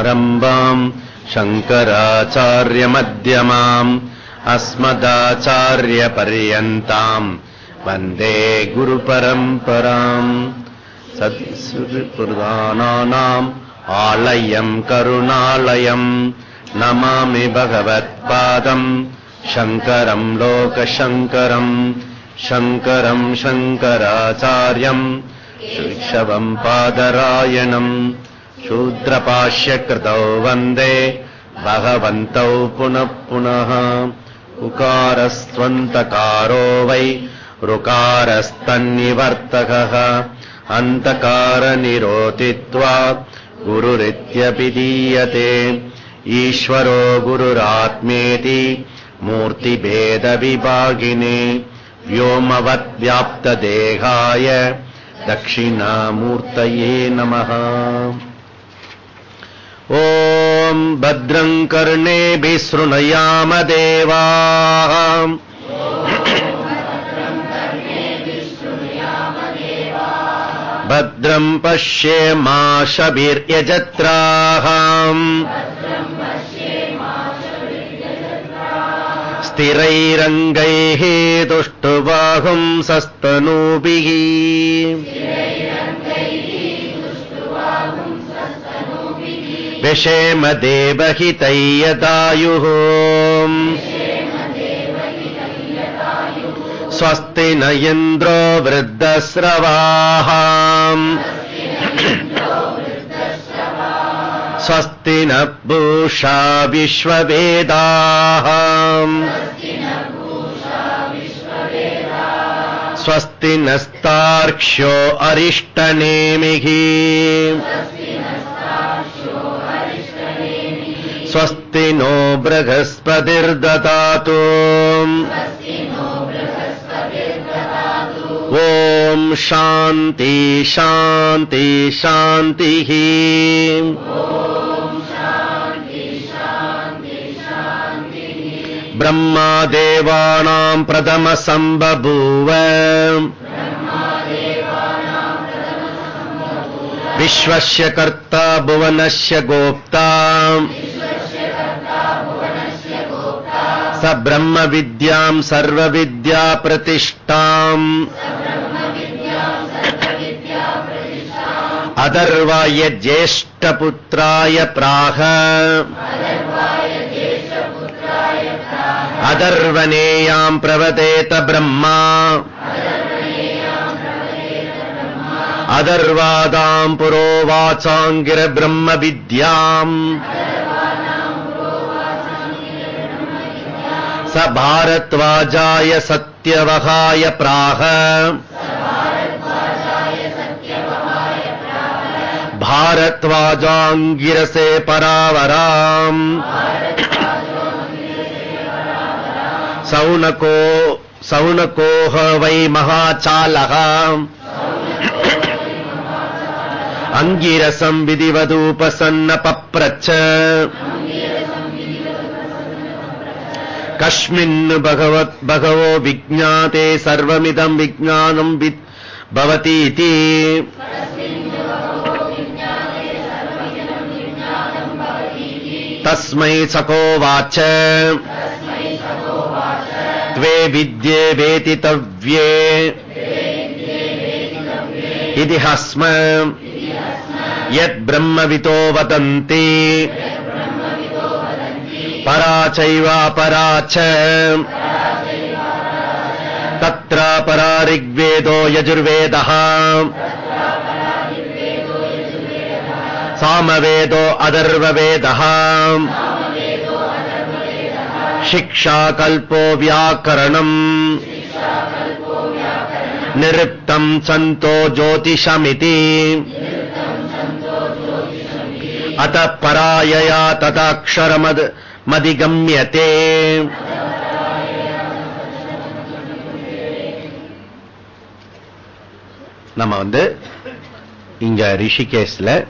सदाशिवसमारम्भाम् शङ्कराचार्यमध्यमाम् अस्मदाचार्यपर्यन्ताम् वन्दे गुरुपरम्पराम् सत्सुप्रदानानाम् आलयम् करुणालयम् नमामि भगवत्पादम् शङ्करम् लोकशङ्करम् शङ्करम् शङ्कराचार्यम् शिक्षवम् पादरायणम् शूद्रपाश्यकृतौ वन्दे भगवन्तौ पुनः पुनः। उकारस्त्वन्तकारो वै ऋकारस्तन्निवर्तकः। अन्तकारनिरोतित्वात् गुरुरित्यपि दीयते। ईश्वरो गुरुरात्मेति मूर्तिभेदविभागिने व्योमवद्व्याप्तदेहाय दक्षिणामूर्तये नमः ॐ भद्रम् कर्णेभिः शृणुयाम देवाः। भद्रम् पश्येमाशभिर्यजत्राः स्थिरैरङ्गैः तुष्टुबाहुम् विषेम देवहितैयदायुः स्वस्ति न इन्द्रो वृद्धस्रवाः स्वस्ति न भूषा विश्ववेदाः स्वस्ति नस्तार्क्ष्यो अरिष्टनेमिः स्वस्ति नो बृहस्पतिर्ददातु। ॐ शान्ति शान्ति शान्तिः। ब्रह्मादेवानाम् प्रथमसम्बभूव। विश्वस्य कर्ता भुवनस्य गोप्ता। स ब्रह्मविद्याम् सर्वविद्याप्रतिष्ठाम् अदर्वाय ज्येष्ठपुत्राय प्राह अदर्वनेयाम् प्रवदेत ब्रह्मा अदर्वादाम् पुरोवाचाङ्गिरब्रह्मविद्याम् स भारद्वाजाय सत्यवहाय प्राह भारद्वाजाङ्गिरसे परावराम् सौनको सौनकोह वै महाचालः अङ्गिरसम् विधिवदूपसन्नपप्रच्छ कस्मिन् भगवत् भगवो विज्ञाते सर्वमिदम् विज्ञानम् वित् भवतीति तस्मै सकोवाच त्वे विद्ये वेतितव्ये इति हस्म यद्ब्रह्मवितो वदन्ति परा चैवापरा च तत्र परा ऋग्वेदो यजुर्वेदः सामवेदो अदर्ववेदः शिक्षाकल्पो व्याकरणम् निरुक्तम् सन्तो ज्योतिषमिति अतः परायया तदक्षरमद् மதிகம்யத்தே நம்ம வந்து இங்க ரிஷிகேஷ்ல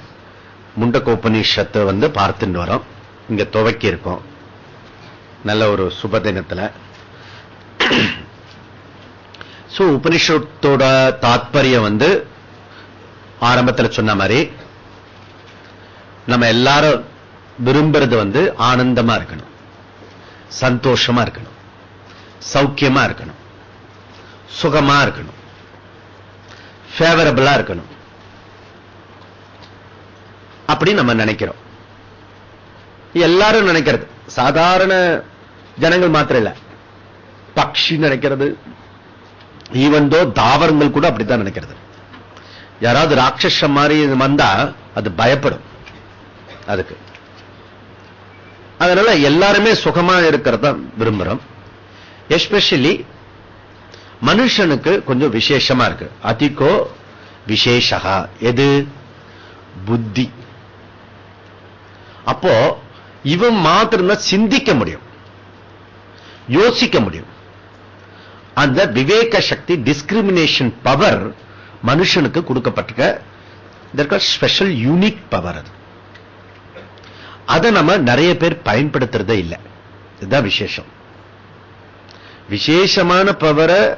முண்டகோபனிஷத்தை வந்து பார்த்துட்டு வரோம். இங்க துவக்கி இருக்கோம் நல்ல ஒரு சுப தினத்துல சோ உபனிஷத்தோட தாத்பரியம் வந்து ஆரம்பத்தில் சொன்ன மாதிரி நம்ம எல்லாரும் விரும்புறது வந்து ஆனந்தமா இருக்கணும். சந்தோஷமா இருக்கணும். சௌக்கியமா இருக்கணும். சுகமா இருக்கணும். ஃபேவரபிளா இருக்கணும். அப்படி நம்ம நினைக்கிறோம். எல்லாரும் நினைக்கிறது. சாதாரண ஜனங்கள் மாத்திரம் இல்ல. பக்ஷி நினைக்கிறது. ஈவந்தோ தாவரங்கள் கூட அப்படித்தான் நினைக்கிறது. யாராவது ராட்சச மாதிரி வந்தா அது பயப்படும். அதுக்கு. அதனால எல்லாருமே சுகமா இருக்கிறத விரும்புறோம். எஸ்பெஷலி மனுஷனுக்கு கொஞ்சம் விசேஷமா இருக்கு. அதிகோ விசேஷகா எது? புத்தி. அப்போ இவன் மாத்திரம்தான் சிந்திக்க முடியும். யோசிக்க முடியும். அந்த விவேக சக்தி டிஸ்கிரிமினேஷன் பவர் மனுஷனுக்கு கொடுக்கப்பட்டிருக்க. ஸ்பெஷல் யூனிக் பவர் அது. அதை நம்ம நிறைய பேர் பயன்படுத்துறதே இல்லை. இதுதான் விசேஷம். விசேஷமான பவரை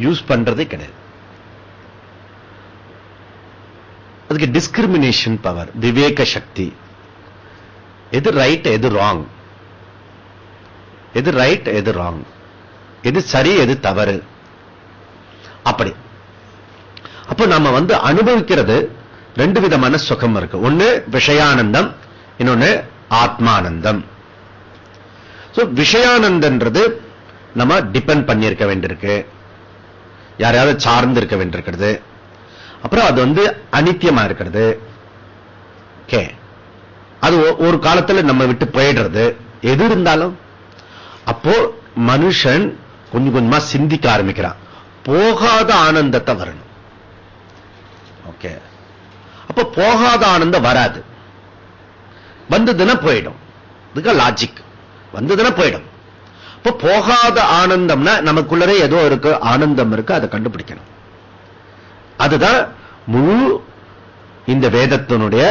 யூஸ் பண்றதே கிடையாது. அதுக்கு டிஸ்கிரிமினேஷன் பவர் விவேக சக்தி. எது ரைட் எது ராங் எது ரைட் எது ராங் எது சரி எது தவறு? அப்படி. அப்ப நம்ம வந்து அனுபவிக்கிறது ரெண்டு விதமான சுகம் இருக்கு. ஒண்ணு விஷயானந்தம் இன்னொன்னு ஆத்மானந்தம். விஷயானந்தன்றது நம்ம டிபெண்ட் பண்ணியிருக்க வேண்டியிருக்கு. யாரையாவது சார்ந்து இருக்க வேண்டியிருக்கிறது. அப்புறம் அது வந்து அனித்தியமா இருக்கிறது. கே அது ஒரு காலத்துல நம்ம விட்டு போயிடுறது. எது இருந்தாலும். அப்போ மனுஷன் கொஞ்சம் கொஞ்சமா சிந்திக்க ஆரம்பிக்கிறான். போகாத ஆனந்தத்தை வரணும். ஓகே அப்ப போகாத ஆனந்தம் வராது. வந்ததுன்னா போயிடும். இதுக்கு லாஜிக் வந்ததுன்னா போயிடும். இப்ப போகாத ஆனந்தம்னா நமக்குள்ளரே ஏதோ இருக்கு ஆனந்தம் இருக்கு அதை கண்டுபிடிக்கணும். அதுதான் முழு இந்த வேதத்தினுடைய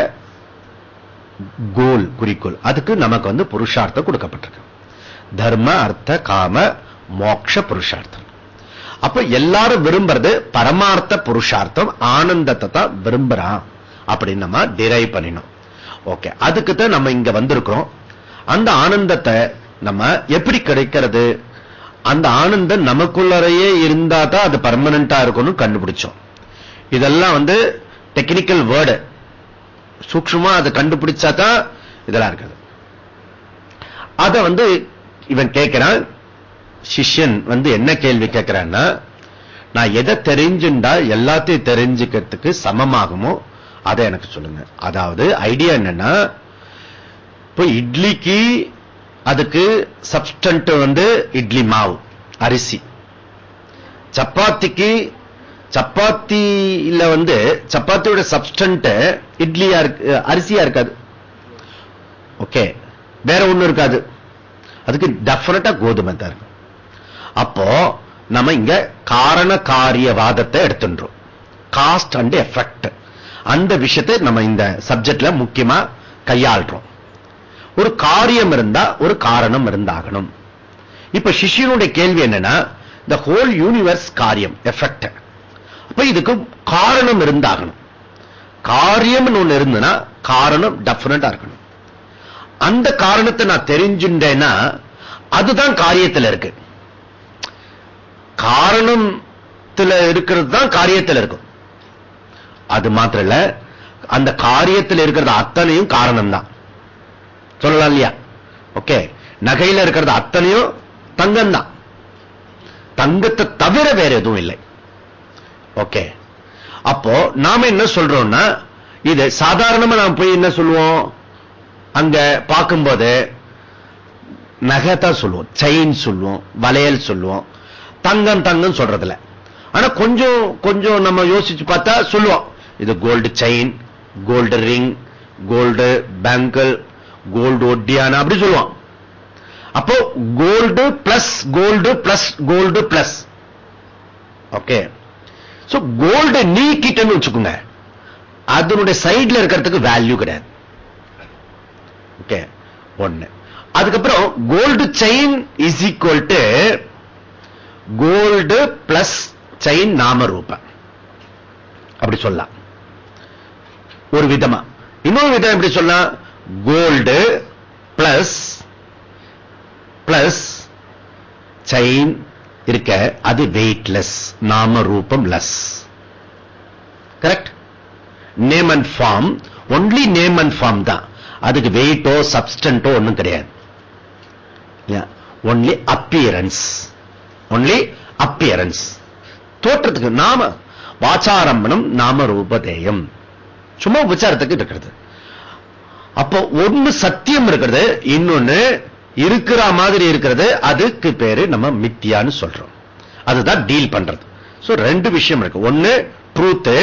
கோல் குறிக்கோள். அதுக்கு நமக்கு வந்து புருஷார்த்தம் கொடுக்கப்பட்டிருக்கு. தர்ம அர்த்த காம மோக்ஷ புருஷார்த்தம். அப்ப எல்லாரும் விரும்புறது பரமார்த்த புருஷார்த்தம் ஆனந்தத்தை தான் விரும்புறான். அப்படின்னு நம்ம டிரைவ் பண்ணினோம். ஓகே. அதுக்கு தான் நம்ம இங்க வந்திருக்கிறோம். அந்த ஆனந்தத்தை நம்ம எப்படி கிடைக்கிறது? அந்த ஆனந்தம் நமக்குள்ளறையே இருந்தா தான் அது பர்மனண்டா இருக்கணும் கண்டுபிடிச்சோம். இதெல்லாம் வந்து டெக்னிக்கல் வேர்டு சூக்ஷமா அதை கண்டுபிடிச்சா தான் இதெல்லாம் இருக்குது. அத வந்து இவன் கேட்கிறான் சிஷ்யன் வந்து என்ன கேள்வி கேட்கிறான்னா நான் எதை தெரிஞ்சுண்டா எல்லாத்தையும் தெரிஞ்சுக்கிறதுக்கு சமமாகுமோ? அதை எனக்கு சொல்லுங்க. அதாவது ஐடியா என்னன்னா இப்போ இட்லிக்கு அதுக்கு சப்ஸ்டன்ட் வந்து இட்லி மாவு அரிசி. சப்பாத்திக்கு சப்பாத்தியில வந்து சப்பாத்தியோட சப்ஸ்டன்ட் இட்லியா இருக்கு அரிசியா இருக்காது. ஓகே வேற ஒண்ணு இருக்காது. அதுக்கு டெஃபினட்டா கோதுமை தான் இருக்கும். அப்போ நம்ம இங்க காரண காரியவாதத்தை எடுத்துன்றோம். காஸ்ட் அண்ட் எஃபெக்ட் அந்த விஷயத்தை நம்ம இந்த சப்ஜெக்ட்ல முக்கியமா கையாள்றோம். ஒரு காரியம் இருந்தா ஒரு காரணம் இருந்தாகணும். இப்ப சிஷியனுடைய கேள்வி என்னன்னா இந்த ஹோல் யூனிவர்ஸ் காரியம் எஃபெக்ட் அப்ப இதுக்கு காரணம் இருந்தாகணும். காரியம் ஒண்ணு இருந்ததுன்னா காரணம் டெபினட்டா இருக்கணும். அந்த காரணத்தை நான் தெரிஞ்சுட்டேன்னா அதுதான் காரியத்தில் இருக்கு. காரணத்துல இருக்கிறது தான் காரியத்தில் இருக்கும். அது மாத்திரம் இல்ல அந்த காரியத்தில் இருக்கிறது அத்தனையும் காரணம் தான் சொல்லலாம் இல்லையா? ஓகே. நகையில இருக்கிறது அத்தனையும் தங்கம் தான் தங்கத்தை தவிர வேற எதுவும் இல்லை. ஓகே. அப்போ நாம என்ன சொல்றோம்னா இது சாதாரணமா நாம் போய் என்ன சொல்லுவோம்? அங்க பார்க்கும்போது நகை தான் சொல்லுவோம். செயின் சொல்லுவோம். வளையல் சொல்லுவோம். தங்கம் தங்கம் சொல்றதுல ஆனா கொஞ்சம் கொஞ்சம் நம்ம யோசிச்சு பார்த்தா சொல்லுவோம். இது gold chain gold ring gold bangle gold ஒட்டியான அப்படி சொல்லுவான். அப்போ gold plus gold plus gold plus okay so gold நீக்கிட்டன்னு வச்சுக்கோங்க. அதனுடைய சைட்ல இருக்கிறதுக்கு வேல்யூ கிடையாது. ஓகே ஒண்ணு. அதுக்கப்புறம் gold chain is equal to gold plus chain நாம ரூபம் அப்படி சொல்லலாம். ஒரு விதமா. இன்னொரு விதம் எப்படி சொன்னா கோல்டு பிளஸ் பிளஸ் செயின் இருக்க அது வெயிட்லெஸ் நாம ரூபம் less correct name and form only name and form தான். அதுக்கு வெயிட்டோ சப்ஸ்டன்ட்டோ ஒன்றும் கிடையாது. ஒன்லி அப்பியரன்ஸ் ஒன்லி அப்பியரன்ஸ் தோற்றத்துக்கு நாம வாச்சாரம்பணம் நாம ரூபதேயம் சும்மா உபச்சாரத்துக்கு இருக்கிறது. அப்போ ஒன்னு சத்தியம் இருக்கிறது இன்னொன்னு இருக்கிற மாதிரி இருக்கிறது அதுக்கு பேரு நம்ம மித்தியான்னு சொல்றோம். அதுதான் டீல் பண்றது. சோ ரெண்டு விஷயம் இருக்கு. ஒன்னு ட்ரூத்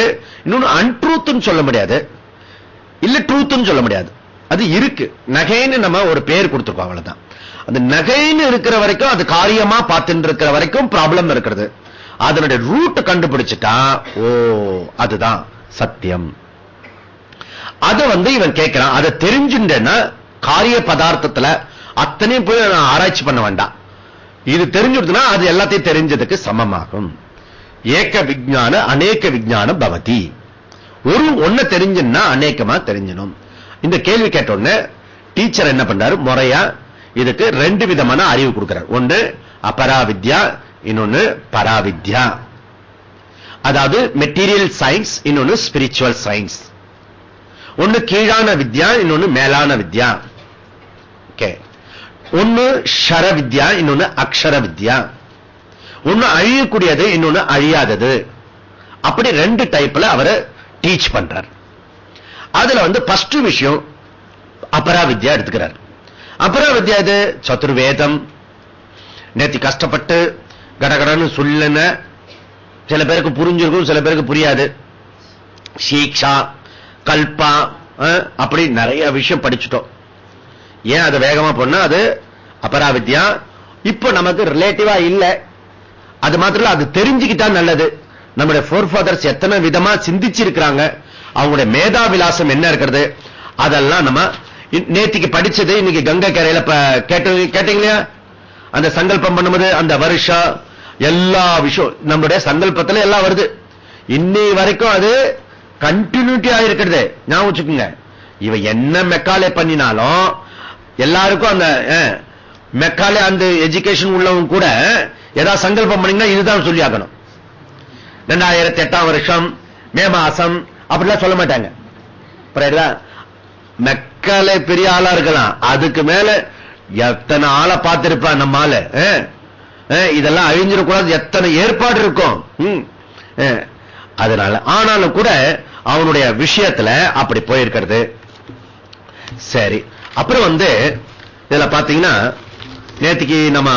இன்னொன்னு அன்ட்ரூத்னு சொல்ல முடியாது. இல்ல ட்ரூத்னு சொல்ல முடியாது. அது இருக்கு. நகைன்னு நம்ம ஒரு பேர் கொடுத்துருக்கோம் அவ்வளவுதான். அந்த நகைன்னு இருக்கிற வரைக்கும் அது காரியமா பார்த்துட்டு இருக்கிற வரைக்கும் ப்ராப்ளம் இருக்கிறது. அதனுடைய ரூட் கண்டுபிடிச்சிட்டா ஓ அதுதான் சத்தியம். அதை வந்து இவன் கேட்கிறான் அதை தெரிஞ்சுட்டேன்னா காரிய பதார்த்தத்துல அத்தனையும் போய் நான் ஆராய்ச்சி பண்ண வேண்டாம் இது தெரிஞ்சுடுதுன்னா அது எல்லாத்தையும் தெரிஞ்சதுக்கு சமமாகும். ஏக்க விஜான அநேக விஜானம் பவதி. ஒரு ஒன்ன தெரிஞ்சுன்னா அநேகமா தெரிஞ்சணும் இந்த கேள்வி கேட்ட உடனே டீச்சர் என்ன பண்றாரு? முறையா இதுக்கு ரெண்டு விதமான அறிவு கொடுக்கிறார். ஒன்று அபராவித்யா இன்னொன்னு பராவித்யா. அதாவது மெட்டீரியல் சயின்ஸ் இன்னொன்னு ஸ்பிரிச்சுவல் சயின்ஸ் ஒன்னு கீழான வித்யா இன்னொன்னு மேலான வித்யா. ஓகே ஒன்னு ஷர வித்யா இன்னொன்னு அக்ஷர வித்யா. ஒன்னு அழியக்கூடியது இன்னொன்னு அழியாதது. அப்படி ரெண்டு டைப்ல அவரை டீச் பண்றார். அதுல வந்து ஃபர்ஸ்ட் விஷயம் அபரா வித்யா எடுத்துக்கிறார். அபரா வித்யா இது சதுர்வேதம். நேத்தி கஷ்டப்பட்டு கடகடன்னு சொல்லுன சில பேருக்கு புரிஞ்சிருக்கும் சில பேருக்கு புரியாது. சீக்ஷா கல்பா அப்படி நிறைய விஷயம் படிச்சுட்டோம். ஏன் அது வேகமா போனா அது அபராவித்யா? இப்ப நமக்கு ரிலேட்டிவா இல்ல. அது மாத்திரம் அது தெரிஞ்சுக்கிட்டா நல்லது. நம்முடைய போர் ஃபாதர்ஸ் எத்தனை விதமா சிந்திச்சிருக்கிறாங்க? அவங்களுடைய மேதா விலாசம் என்ன இருக்கிறது? அதெல்லாம் நம்ம நேத்திக்கு படிச்சது இன்னைக்கு கங்கை கரையில கேட்டீங்களா? அந்த சங்கல்பம் பண்ணும்போது அந்த வருஷம் எல்லா விஷயம் நம்முடைய சங்கல்பத்துல எல்லாம் வருது. இன்னை வரைக்கும் அது கண்டினியூட்டி ஆயிருக்கிறது. ஞாபகம் வச்சுக்கோங்க. இவ என்ன மெக்காலே பண்ணினாலும் எல்லாருக்கும் அந்த மெக்காலே அந்த எஜுகேஷன் உள்ளவங்க கூட ஏதாவது சங்கல்பம் பண்ணீங்கன்னா இதுதான் சொல்லி ஆகணும். ரெண்டாயிரத்தி எட்டாம் வருஷம் மே மாசம் அப்படிலாம் சொல்ல மாட்டாங்க. மெக்காலே பெரிய ஆளா இருக்கலாம். அதுக்கு மேல எத்தனை ஆளை பார்த்திருப்பான் நம்ம ஆளு இதெல்லாம் அழிஞ்சிடக்கூடாது. எத்தனை ஏற்பாடு இருக்கும்? அதனால ஆனாலும் கூட அவனுடைய விஷயத்துல அப்படி போயிருக்கிறது. சரி. அப்புறம் வந்து இதுல பாத்தீங்கன்னா நேற்றுக்கு நம்ம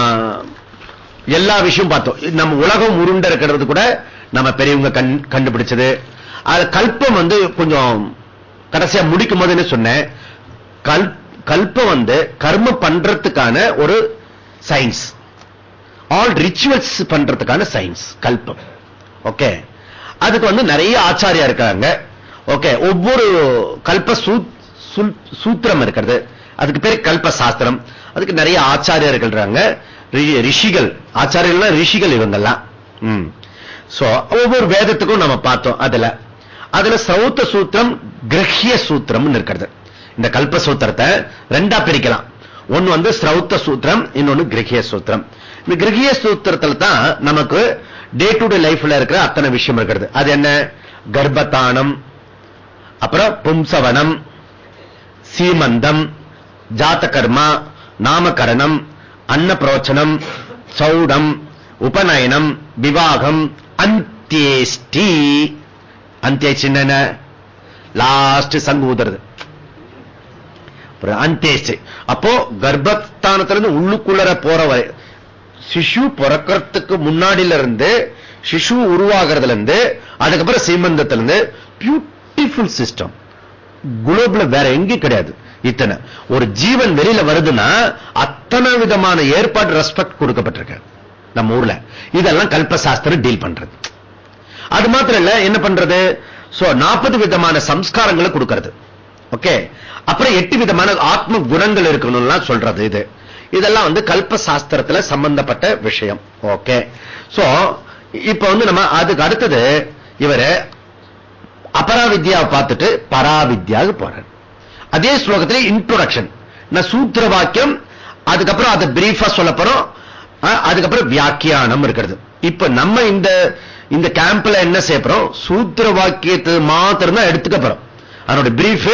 எல்லா விஷயம் பார்த்தோம். நம்ம உலகம் உருண்ட இருக்கிறது கூட நம்ம பெரியவங்க கண்டுபிடிச்சது. அது கல்பம் வந்து கொஞ்சம் கடைசியா முடிக்கும் போதுன்னு சொன்னேன். சொன்னேன் கல்பம் வந்து கர்ம பண்றதுக்கான ஒரு சயின்ஸ் ஆல் ரிச்சுவல்ஸ் பண்றதுக்கான சயின்ஸ் கல்பம். ஓகே அதுக்கு வந்து நிறைய ஆச்சாரியா இருக்காங்க. ஓகே ஒவ்வொரு கல்ப சூத்திரம் இருக்கிறது. அதுக்கு பேர் கல்ப சாஸ்திரம். அதுக்கு நிறைய ஆச்சாரியர்கள் ரிஷிகள். ஆச்சாரியர்கள் ரிஷிகள் இவங்கெல்லாம். ஒவ்வொரு வேதத்துக்கும் நம்ம பார்த்தோம் அதுல. அதுல சௌத்த சூத்திரம் கிரகிய சூத்திரம் இருக்கிறது. இந்த கல்ப சூத்திரத்தை ரெண்டா பிரிக்கலாம். ஒன்னு வந்து ஸ்ரௌத்த சூத்திரம் இன்னொன்னு கிரகிய சூத்திரம். இந்த கிரகிய சூத்திரத்துல தான் நமக்கு டே டு டே லைஃப்ல இருக்கிற அத்தனை விஷயம் இருக்கிறது. அது என்ன? கர்ப்பத்தானம் அப்புறம் பும்சவனம் சீமந்தம் ஜாத்த கர்மா நாமகரணம் அன்னப்பிரோச்சனம் சௌடம் உபநயனம் விவாகம் அந்தியேஷ்டி. அந்தியேஷ்டி என்ன லாஸ்ட் சங்கு ஊதுறது. அந்தேஷ்டி அப்போ கர்ப்பஸ்தானத்திலிருந்து உள்ளுக்குள்ளர போற வரை சிசு பிறக்கிறதுக்கு முன்னாடில இருந்து சிசு உருவாகிறதுல இருந்து அதுக்கப்புறம் சீமந்தத்துல இருந்து பியூட்டிஃபுல் சிஸ்டம் குளோப்ல வேற எங்கேயும் கிடையாது இத்தனை. ஒரு ஜீவன் வெளியில வருதுன்னா அத்தனை விதமான ஏற்பாடு ரெஸ்பெக்ட் கொடுக்கப்பட்டிருக்கு நம்ம ஊர்ல. இதெல்லாம் கல்பசாஸ்திரம் டீல் பண்றது. அது மாத்திரம் இல்ல என்ன பண்றது? நாற்பது விதமான சம்ஸ்காரங்களை கொடுக்கிறது. ஓகே அப்புறம் எட்டு விதமான ஆத்ம குணங்கள் இருக்கணும்லாம் சொல்றது இது. இதெல்லாம் வந்து கல்ப சாஸ்திரத்துல சம்பந்தப்பட்ட விஷயம். ஓகே சோ இப்ப வந்து நம்ம அதுக்கு அடுத்தது இவரு அபராவித்யாவை பார்த்துட்டு பராவித்யாவுக்கு போறார். அதே ஸ்லோகத்தில் இன்ட்ரோடக்ஷன் சூத்திர வாக்கியம் அதுக்கப்புறம் அதை பிரீஃபா சொல்ல போறோம் அஹ், அதுக்கப்புறம் வியாக்கியானம் இருக்கிறது. இப்ப நம்ம இந்த இந்த கேம்ப்ல என்ன செய்யப்போம் சூத்திர வாக்கியத்தை மாத்திரம் தான் எடுத்துக்க போறோம். அதனுடைய பிரீஃப்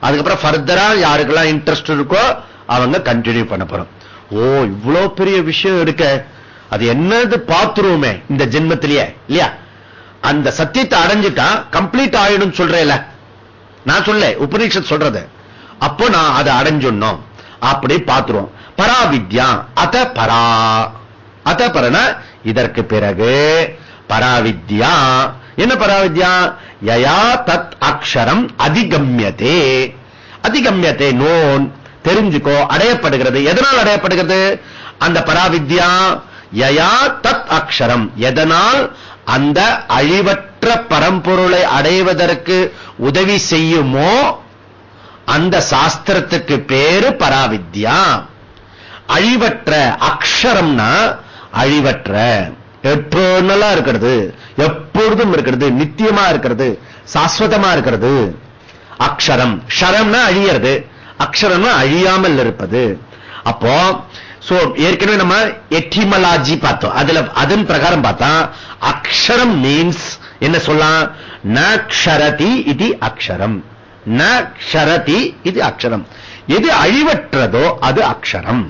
அதுக்கப்புறம் ஃபர்தரா யாருக்கெல்லாம் இன்ட்ரெஸ்ட் இருக்கோ அவங்க கண்டினியூ பண்ண போறோம். ஓ இவ்வளவு பெரிய விஷயம் இருக்க அது என்னது பாத்துருவோமே இந்த ஜென்மத்திலேயே இல்லையா? அந்த சத்தியத்தை அடைஞ்சிட்டா கம்ப்ளீட் ஆயிடும் சொல்றேல நான் சொல்ல உபநிஷத் சொல்றது. அப்போ நான் அதை அடைஞ்சுடணும் அப்படி பார்த்துருவோம். பராவித்யா அத பரா. அத பரன இதற்கு பிறகு பராவித்யா. என்ன பராவித்யா? யயா தத் அக்ஷரம் அதிகம்யதே. அதிகம்யதே நோன். தெரிஞ்சுக்கோ அடையப்படுகிறது. எதனால் அடையப்படுகிறது? அந்த பராவித்யா யயா தத் அக்ஷரம். எதனால்? அந்த அழிவற்ற பரம்பொருளை அடைவதற்கு உதவி செய்யுமோ? அந்த சாஸ்திரத்துக்கு பேரு பராவித்யா. அழிவற்ற அக்ஷரம்னா அழிவற்ற. எட்டர்னலா இருக்கிறது? எப்பொழுதும் இருக்கிறது. நித்தியமா இருக்கிறது. சாஸ்வதமா இருக்கிறது. அக்ஷரம். ஷரம்னா அழியறது. அக்ஷரம்னா அழியாமல் இருப்பது. அப்போ ஏற்கனவே நம்ம எட்டிமலாஜி பார்த்தோம். அதுல அதன் பிரகாரம் பார்த்தா அக்ஷரம் மீன்ஸ் என்ன சொல்லலாம்? ந க்ஷரதி இது அக்ஷரம். ந க்ஷரதி இது அக்ஷரம். எது அழிவற்றதோ அது அக்ஷரம்.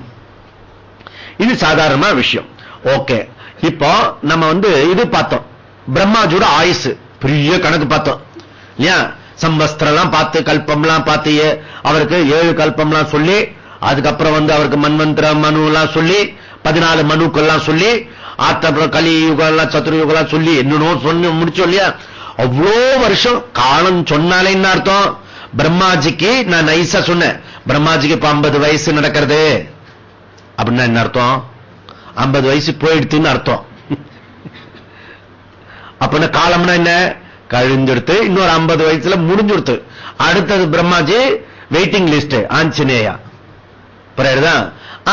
இது சாதாரண விஷயம். ஓகே. இப்போ நம்ம வந்து இது பார்த்தோம். பிரம்மாஜியோட ஆயுசு. பெரிய கணக்கு பார்த்தோம். இல்லையா? சம்பஸ்திரம்லாம் பார்த்து கல்பம்லாம் பார்த்து அவருக்கு ஏழு கல்பம்லாம் சொல்லி அதுக்கப்புறம் வந்து அவருக்கு மன்மந்திரம் மனு சொல்லி பதினாலு மனுக்கள்லாம் சொல்லி அப்புறம் கலி யுகம் எல்லாம் சொல்லி என்னனோ சொன்ன முடிச்சோம் இல்லையா? அவ்வளோ வருஷம் காலம் சொன்னாலே என்ன அர்த்தம்? பிரம்மாஜிக்கு நான் நைஸா சொன்னேன். பிரம்மாஜிக்கு இப்ப 50 வயசு நடக்கிறது. அப்படின்னா என்ன அர்த்தம்? 50 வயசு போயிடுத்துன்னு அர்த்தம். அப்படின்னா காலம்னா என்ன? கழிஞ்சிருத்து இன்னொரு 50 வயசுல முடிஞ்சுடுத்து. அடுத்தது பிரம்மாஜி வெயிட்டிங் லிஸ்ட் ஆஞ்சநேயா. புரியுதா?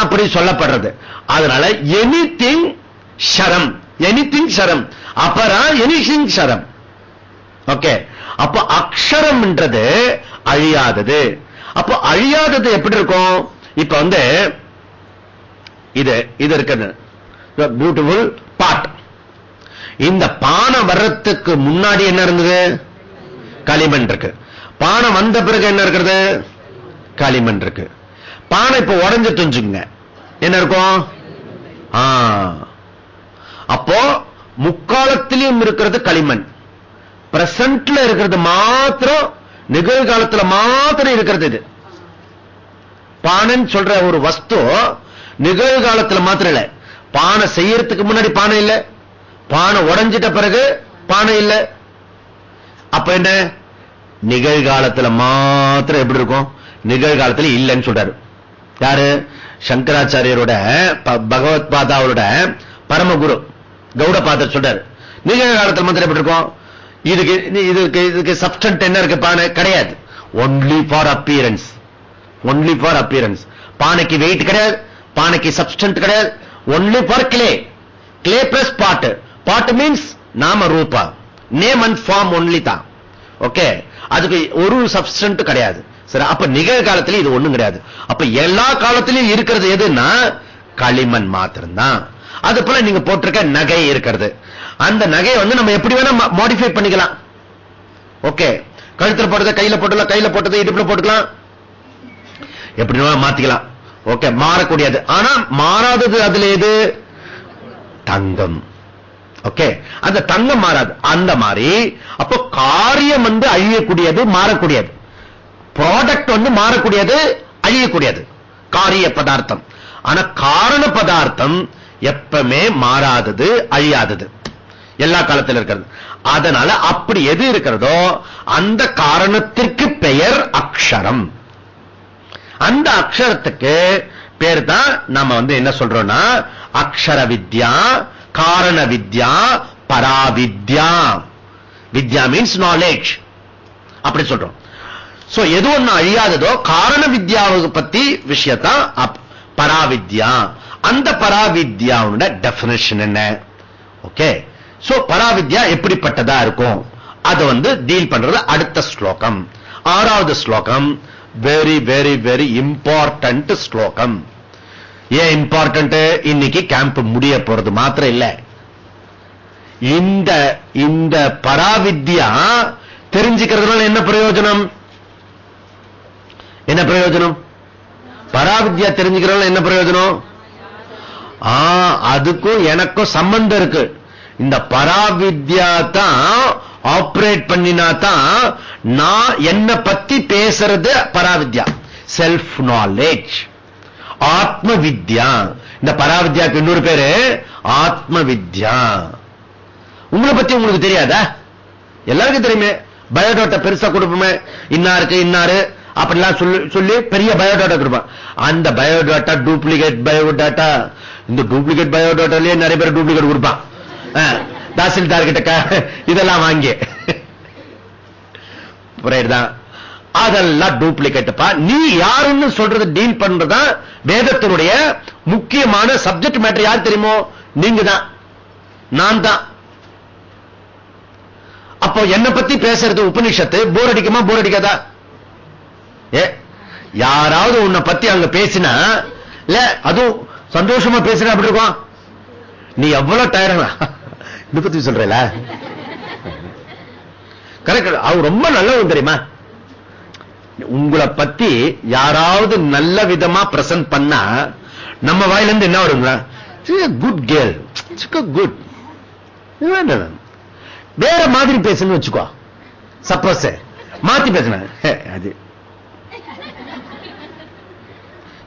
அப்படி சொல்லப்படுறது. அதனால எனிதிங் சரம் எனிதிங் சரம். அபரா எனிசிங் சரம். ஓகே அப்ப அக்ஷரம்ன்றது அழியாதது. அப்ப அழியாதது எப்படி இருக்கும்? இப்ப வந்து இது இது இருக்குது பியூட்டிஃபுல் பாட் இந்த பானை வர்றதுக்கு முன்னாடி என்ன இருந்தது? களிமண் இருக்கு. பானை வந்த பிறகு என்ன இருக்கிறது? களிமண் இருக்கு. பானை இப்ப உடஞ்சிட்டு வச்சுக்கோங்க என்ன இருக்கும்? ஆ. அப்போ முக்காலத்திலையும் இருக்கிறது களிமண். பிரசன்ட்ல இருக்கிறது மாத்திரம் நிகழ்காலத்துல மாத்திரம் இருக்கிறது இது. பானைன்னு சொல்ற ஒரு வஸ்து நிகழ்காலத்துல மாத்திரம் இல்லை. பானை செய்யறதுக்கு முன்னாடி பானை இல்லை. பானை உடைஞ்சிட்ட பிறகு பானை இல்லை. அப்ப என்ன? நிகழ்காலத்துல மாத்திரம் எப்படி இருக்கும்? நிகழ்காலத்துல இல்லைன்னு சொல்றாரு. யாரு? சங்கராச்சாரியரோட ப- பகவத் பாதாவோட பரமகுரு கௌட கௌடபாதர் சொல்றாரு. நிகழ்காலத்தில் மாத்திரம் எப்படி இருக்கும்? இதுக்கு இதுக்கு இதுக்கு சப்ஸ்டன்ட் என்ன இருக்கு பானை? கிடையாது. Only for appearance only for appearance பானைக்கு வெயிட் கிடையாது. பானைக்கு சப்ஸ்டன்ட் கிடையாது. Only for clay clay plus pot pot means நாம ரூபா. நேம் அண்ட் ஃபார்ம் ஒன்லி தான். ஓகே அதுக்கு ஒரு சப்ஸ்டன்ட் கிடையாது. சரி அப்ப நிகழ்காலத்துல இது ஒண்ணும் கிடையாது. அப்ப எல்லா காலத்திலயும் இருக்கிறது எதுன்னா களிமண் மாத்திரம்தான். அது போல நீங்க போட்டிருக்க நகை இருக்கிறது. அந்த நகையை வந்து நம்ம எப்படி வேணா மாடிஃபை பண்ணிக்கலாம். ஓகே கழுத்துல போட்டதை கையில போட்டலாம் கையில போட்டதை இடுப்புல போட்டுக்கலாம். எப்படி மாத்திக்கலாம். ஓகே மாறக்கூடியது. ஆனா மாறாதது அதுல எது? தங்கம். ஓகே? அந்த தங்கம் மாறாது. அந்த மாதிரி. அப்போ காரியம் வந்து அழியக்கூடியது மாறக்கூடியது. ப்ராடக்ட் வந்து மாறக்கூடியது அழியக்கூடியது. காரிய பதார்த்தம். ஆனா காரண பதார்த்தம் எப்பவுமே மாறாதது அழியாதது. எல்லா காலத்தில் இருக்கிறது. அதனால அப்படி எது இருக்கிறதோ அந்த காரணத்திற்கு பெயர் அக்ஷரம். அந்த அக்ஷரத்துக்கு பேர் தான் நாம வந்து என்ன சொல்றோம்னா அக்ஷர வித்யா காரண வித்யா பராவித்யா. வித்யா மீன்ஸ் நாலேஜ் அப்படி சொல்றோம். சோ எது ஒண்ணு அழியாததோ காரண வித்யாவுக்கு பத்தி விஷயத்தான் பராவித்யா. அந்த பராவித்யாவோட டெபினேஷன் என்ன? ஓகே சோ பராவித்யா எப்படிப்பட்டதா இருக்கும்? அதை வந்து டீல் பண்றது அடுத்த ஸ்லோகம். ஆறாவது ஸ்லோகம். வெரி வெரி வெரி இம்பார்ட்டன்ட் ஸ்லோகம். ஏன் இம்பார்ட்டன்ட் இன்னைக்கு கேம்ப் முடிய போறது மாத்திரம் இல்ல. இந்த இந்த பராவித்யா தெரிஞ்சுக்கிறதுனால என்ன பிரயோஜனம்? என்ன பிரயோஜனம்? பராவித்யா தெரிஞ்சுக்கிறதுனால என்ன பிரயோஜனம்? அதுக்கும் எனக்கும் சம்பந்தம் இருக்கு. இந்த பராவித்யா தான் ஆபரேட் பண்ணினா தான் நான் என்ன பத்தி பேசுறது பராவித்யா. செல்ஃப் நாலேஜ் ஆத்ம வித்யா இந்த பராவித்யாக்கு இன்னொரு பேரு ஆத்ம வித்யா உங்களை பத்தி உங்களுக்கு தெரியாதா? எல்லாருக்கும் தெரியுமே. பயோடாட்டா பெருசா கொடுப்போமே. இன்னாருக்கு இன்னாரு அப்படிலாம் சொல்லி சொல்லி பெரிய பயோடாட்டா கொடுப்பான். அந்த பயோடாட்டா டூப்ளிகேட் பயோடாட்டா. இந்த டூப்ளிகேட் பயோடாட்டாலேயே நிறைய பேர் டூப்ளிகேட் கொடுப்பான். தாசில்தார் கிட்ட இதெல்லாம் வாங்கி. புரியுதுதான் அதெல்லாம் டூப்ளிகேட்ப்பா நீ யாருன்னு சொல்றது டீல் பண்றதா வேதத்தினுடைய முக்கியமான சப்ஜெக்ட் மேட்டர் யார் தெரியுமோ? நீங்க தான் நான் தான் அப்போ என்ன பத்தி பேசுறது உபனிஷத்து போர் அடிக்குமா? போர் அடிக்காதா? ஏ யாராவது உன்னை பத்தி அங்க பேசினா இல்ல அதுவும் சந்தோஷமா பேசுற அப்படி இருக்கும்? நீ எவ்வளவு டயரா இதை பத்தி சொல்றல. கரெக்ட். அவர் ரொம்ப நல்லவன் தெரியுமா? உங்களை பத்தி யாராவது நல்ல விதமா பிரசன்ட் பண்ணா நம்ம வாயில இருந்து என்ன வருங்களா குட் கேர்ள் குட் வேற மாதிரி பேசுன்னு வச்சுக்கோ. சப்போஸ் மாத்தி பேசுன. அது.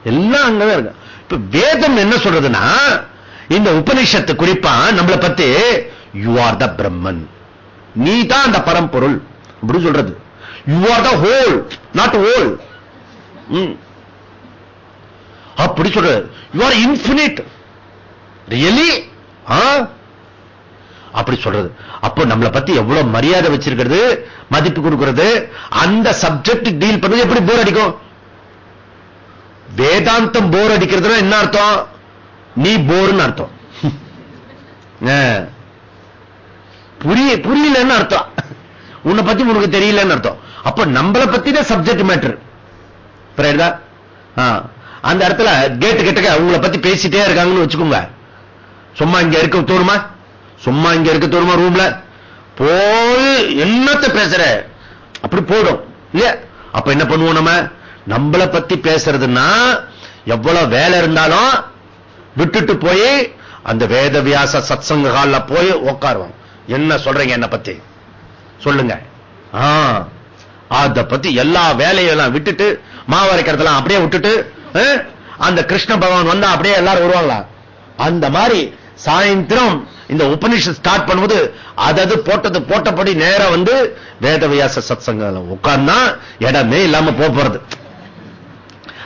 எல்லாம் அங்கதான் இருக்கு. இப்ப வேதம் என்ன சொல்றதுன்னா இந்த உபனிஷத்து குறிப்பா நம்மளை பத்தி யூ ஆர் த பிரம்மன் நீ தான் அந்த பரம்பொருள். அப்படி சொல்றது. You are the whole not whole அப்படி சொல்றது யூ ஆர் இன்பினிட் ரியலி அப்படி சொல்றது. அப்போ நம்மளை பத்தி எவ்வளவு மரியாதை வச்சிருக்கிறது மதிப்பு கொடுக்கிறது அந்த சப்ஜெக்ட் டீல் பண்ணது எப்படி போர் அடிக்கும்? வேதாந்தம் போர் அடிக்கிறதுனா என்ன அர்த்தம்? நீ போர்னு அர்த்தம். ஆ. புரிய புரியலன்னு அர்த்தம். உன்னை பத்தி உனக்கு தெரியலன்னு அர்த்தம். அப்ப நம்மளை பத்தின சப்ஜெக்ட் மேட்டர் ஆ. அந்த இடத்துல கேட்டு கிட்டக்க உங்களை பத்தி பேசிட்டே இருக்காங்கன்னு வச்சுக்கோங்க. சும்மா இங்க இருக்க தோணுமா? சும்மா இங்க இருக்க தோணுமா ரூம்ல போய் என்னத்த பேசுற? அப்படி போடும் இல்லையா? அப்ப என்ன பண்ணுவோம் நம்ம? நம்மளை பத்தி பேசுறதுன்னா எவ்வளவு வேலை இருந்தாலும் விட்டுட்டு போய் அந்த வேத வியாச சத்சங்க ஹாலில் போய் உட்காருவோம் என்ன சொல்றீங்க என்ன பத்தி? சொல்லுங்க. ஆ, அத பத்தி எல்லா வேலையெல்லாம் விட்டுட்டு மாவரைக்கிறதெல்லாம் அப்படியே விட்டுட்டு அந்த கிருஷ்ண பகவான் வந்தா அப்படியே எல்லாரும் வருவாங்களா? அந்த மாதிரி சாயந்திரம் இந்த உபனிஷத் ஸ்டார்ட் பண்ணும்போது அதது போட்டது போட்டபடி நேரம் வந்து வேதவியாச சத்சங்கம் உட்கார்ந்தா இடமே இல்லாம போறது.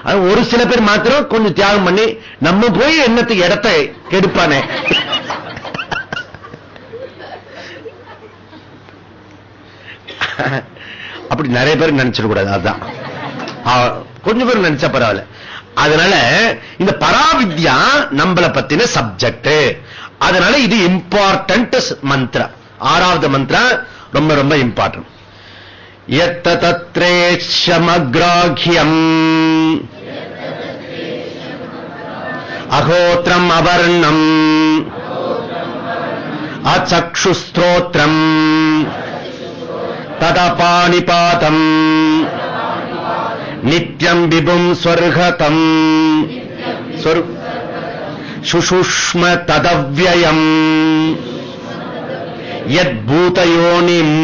அது ஒரு சில பேர் மாத்திரம் கொஞ்சம் தியாகம் பண்ணி நம்ம போய் என்னத்துக்கு இடத்தை கெடுப்பானே? அப்படி நிறைய பேர் நினைச்சிடக்கூடாது அதுதான் கொஞ்சம் பேர் நினைச்சா பரவாயில்ல. அதனால இந்த பராவித்யா நம்மளை பத்தின சப்ஜெக்ட் அதனால இது இம்பார்ட்டன்ட் மந்திரம் ஆறாவது மந்திரம் ரொம்ப ரொம்ப இம்பார்ட்டன்ட் எத்த தத்ரேஷமக்ராஹ்யம் அகோத்திரம் அவர்ணம் அச்சக்ஷுஸ்திரோத்திரம் ததபாணிபாதம் நித்யம் விபும் ஸ்வர்கதம் ஸ்வர்- சுஷுஷ்ம ததவ்யயம் யத்பூதயோனிம்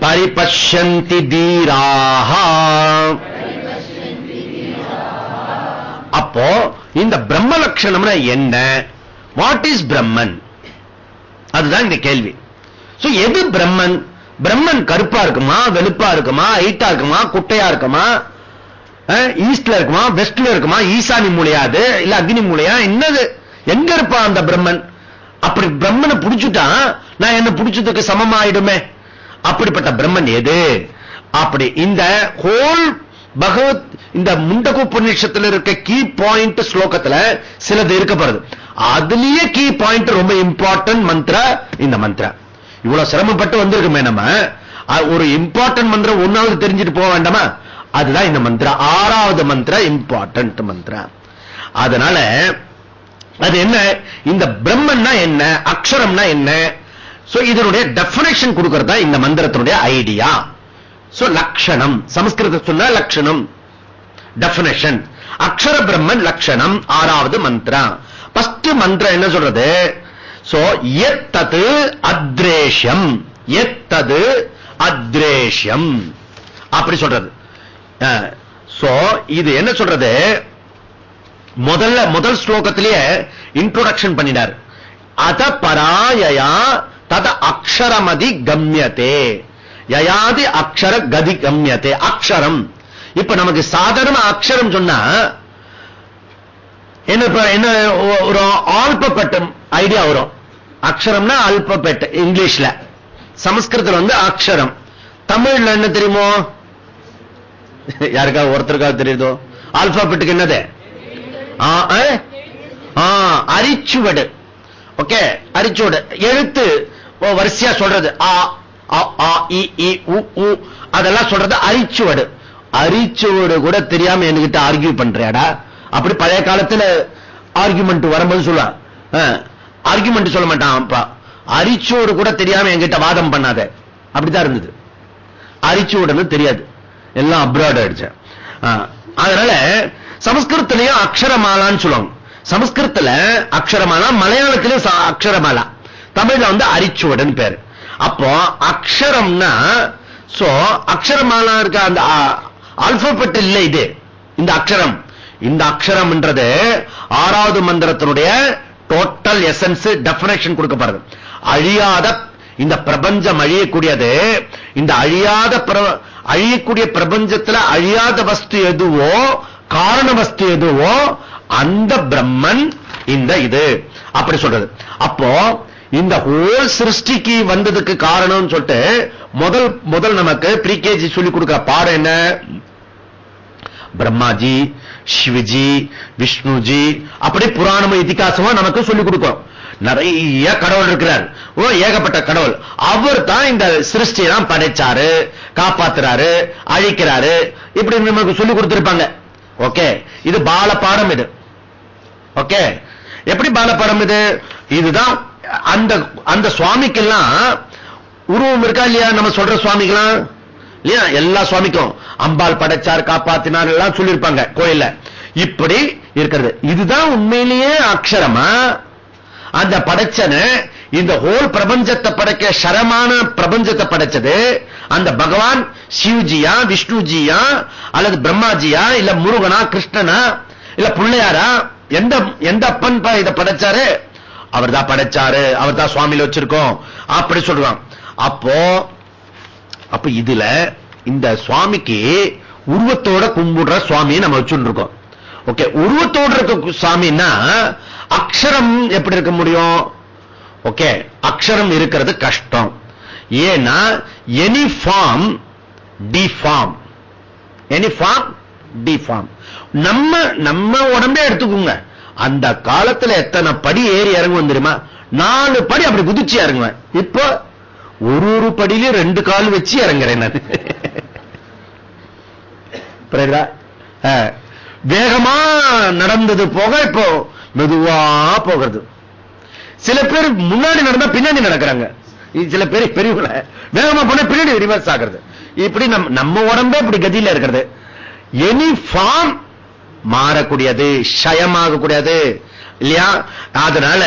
பரிபஷ்யந்தி தீராக அப்போ இந்த பிரம்ம லட்சணம்னா என்ன? வாட் இஸ் பிரம்மன் அதுதான் இந்த கேள்வி. சோ எது பிரம்மன்? பிரம்மன் கருப்பா இருக்குமா வெளுப்பா இருக்குமா ஹைட்டா இருக்குமா குட்டையா இருக்குமா? ஈஸ்ட்ல இருக்குமா வெஸ்ட்ல இருக்குமா ஈசானி மூலையாது இல்ல அக்னி மூலையா? என்னது? எங்க இருப்பா அந்த பிரம்மன்? அப்படி பிரம்மனை புடிச்சுட்டா நான் என்ன புடிச்சதுக்கு சமமாயிடுமே. அப்படிப்பட்ட பிரம்மன் எது? அப்படி இந்த ஹோல் பகவத் இந்த முண்டகோபநிஷத்துல இருக்க கீ பாயிண்ட் ஸ்லோகத்துல சிலது இருக்கப்படுது அதுலயே கீ பாயிண்ட் ரொம்ப இம்பார்ட்டன்ட் மந்த்ரா இந்த மந்த்ரா. இவ்வளவு சிரமப்பட்டு வந்திருக்குமே நம்ம. ஒரு இம்பார்ட்டன்ட் மந்திரம் ஒன்னாவது தெரிஞ்சுட்டு போக வேண்டாமா? அதுதான் இந்த மந்திரம். ஆறாவது மந்திரம் இம்பார்ட்டன்ட் மந்திரம். அதனால அது என்ன? இந்த பிரம்மன்னா என்ன? அக்ஷரம்னா என்ன? சோ இதனுடைய டெபினேஷன் கொடுக்கறதா இந்த மந்திரத்தினுடைய ஐடியா சோ லட்சணம் சமஸ்கிருத சொன்ன லட்சணம் டெபினேஷன் அக்ஷர பிரம்மன் லட்சணம் ஆறாவது மந்திரம். ஃபர்ஸ்ட் மந்திரம் என்ன சொல்றது? சோ எத்தது அத்ரேஷம் எத்தது அத்ரேஷம் அப்படி சொல்றது. சோ இது என்ன சொல்றது? முதல்ல முதல் ஸ்லோகத்திலேயே இன்ட்ரோடக்ஷன் பண்ணினார். அத பராயயா தத அக்ஷரமதி கம்யத்தே யயாதி அக்ஷர கதி கம்யத்தே அக்ஷரம். இப்ப நமக்கு சாதாரண அக்ஷரம் சொன்னா என்ன என்ன ஒரு ஆல்பபெட் ஐடியா வரும். அக்ஷரம்னா அல்பபெட் இங்கிலீஷ்ல. சமஸ்கிருதத்தில் வந்து அக்ஷரம். தமிழ்ல என்ன தெரியுமோ? யாருக்கா ஒருத்தருக்காவது தெரியுதோ? ஆல்பாபெட்டுக்கு என்னது? அரிச்சுவடு. ஓகே அரிச்சுவடு. எழுத்து வரிசையா சொல்றது. அதெல்லாம் சொல்றது அரிச்சுவடு. அரிச்சுவடு கூட தெரியாம என்கிட்ட ஆர்கியூ பண்றியாடா? அப்படி பழைய காலத்துல ஆர்கியூமெண்ட் வரும்போது சொல்லுவான். ஆர்குமெண்ட் சொல்ல மாட்டான். அரிச்சோடு கூட தெரியாம என்கிட்ட வாதம் பண்ணாத. அப்படித்தான் இருந்தது. அரிச்சோடுன்னு தெரியாது. எல்லாம் அப்ராட் ஆயிடுச்சு. அதனால சமஸ்கிருத்திலையும் அக்ஷரமாலான்னு சொல்லுவாங்க. சமஸ்கிருத்துல அக்ஷரமாலா மலையாளத்திலே அக்ஷரமாலா. தமிழ்ல வந்து அரிச்சுவடன் பேரு. அப்போ அக்ஷரம்னா சோ அக்ஷரமாலா இருக்க அந்த ஆல்பபெட் இல்லை இது. இந்த அக்ஷரம். இந்த அக்ஷரம்ன்றது ஆறாவது மந்திரத்தினுடைய டோட்டல் எசன்ஸ் டெபினேஷன் கொடுக்கப்படுறது அழியாத இந்த பிரபஞ்சம் அழியக்கூடியது இந்த அழியாத அழியக்கூடிய பிரபஞ்சத்துல அழியாத வஸ்து எதுவோ காரண வஸ்து எதுவோ அந்த பிரம்மன் இந்த இது. அப்படி சொல்றது. அப்போ இந்த ஹோல் சிருஷ்டிக்கு வந்ததுக்கு காரணம் சொல்லிட்டு முதல் முதல் நமக்கு பிரிகேஜி சொல்லி கொடுக்கிற பாடம் என்ன? பிரம்மாஜி சிவஜி விஷ்ணுஜி அப்படி புராணமும் இதிகாசமும் நமக்கு சொல்லிக் கொடுக்கும் நிறைய கடவுள் இருக்கிறார். ஓ ஏகப்பட்ட கடவுள். அவர் தான் இந்த சிருஷ்டி தான் படைச்சாரு காப்பாத்துறாரு அழிக்கிறாரு. இப்படி நமக்கு சொல்லி கொடுத்திருப்பாங்க. ஓகே இது பால பாடம் இது. ஓகே எப்படி பால பாடம் இது? இதுதான் அந்த அந்த சுவாமிக்கெல்லாம் உருவம் இருக்கா இல்லையா? நம்ம சொல்ற சுவாமிக்கெல்லாம்? இல்லையா? எல்லா சுவாமிக்கும். அம்பாள் படைச்சார் காப்பாத்தினார் எல்லாம் சொல்லியிருப்பாங்க கோயில்ல. இப்படி இருக்கிறது. இதுதான் உண்மையிலேயே அக்ஷரமா? அந்த படைச்சனு இந்த ஹோல் பிரபஞ்சத்தை படைக்க சரமான பிரபஞ்சத்தை படைச்சது அந்த பகவான் சிவ்ஜியா விஷ்ணுஜியா அல்லது பிரம்மாஜியா இல்ல முருகனா கிருஷ்ணனா இல்ல பிள்ளையாரா? எந்த எந்த அப்பன் இதை படைச்சாரு? அவர் தான் படைச்சாரு. அவர் தான் சுவாமியில வச்சிருக்கோம். அப்படி சொல்றான் அப்போ அப்ப இதுல இந்த சுவாமிக்கு உருவத்தோட கும்பிடுற சுவாமியை நம்ம வச்சுருக்கோம். ஓகே உருவத்தோடு இருக்க சுவாமின்னா அக்ஷரம் எப்படி இருக்க முடியும்? ஓகே அக்ஷரம் இருக்கிறது கஷ்டம். ஏன்னா any form the form any form the form நம்ம நம்ம உடம்பே எடுத்துக்கோங்க. அந்த காலத்துல எத்தனை படி ஏறி இறங்குவோம் தெரியுமா? நாலு படி அப்படி குதிச்சு இறங்குவேன். இப்போ ஒரு ஒரு படியிலும் ரெண்டு கால் வச்சு இறங்குறேன் நான். வேகமா நடந்தது போக இப்போ மெதுவா போகிறது. சில பேர் முன்னாடி நடந்தா பின்னாடி நடக்கிறாங்க. சில பேர் பெரியவங்கள வேகமா போன பின்னாடி ரிவர்ஸ் ஆகிறது. இப்படி நம்ம நம்ம உடம்பே இப்படி கதியில இருக்கிறது. எனி ஃபார்ம் மாறக்கூடியது ஷயமாகக்கூடியது இல்லையா? அதனால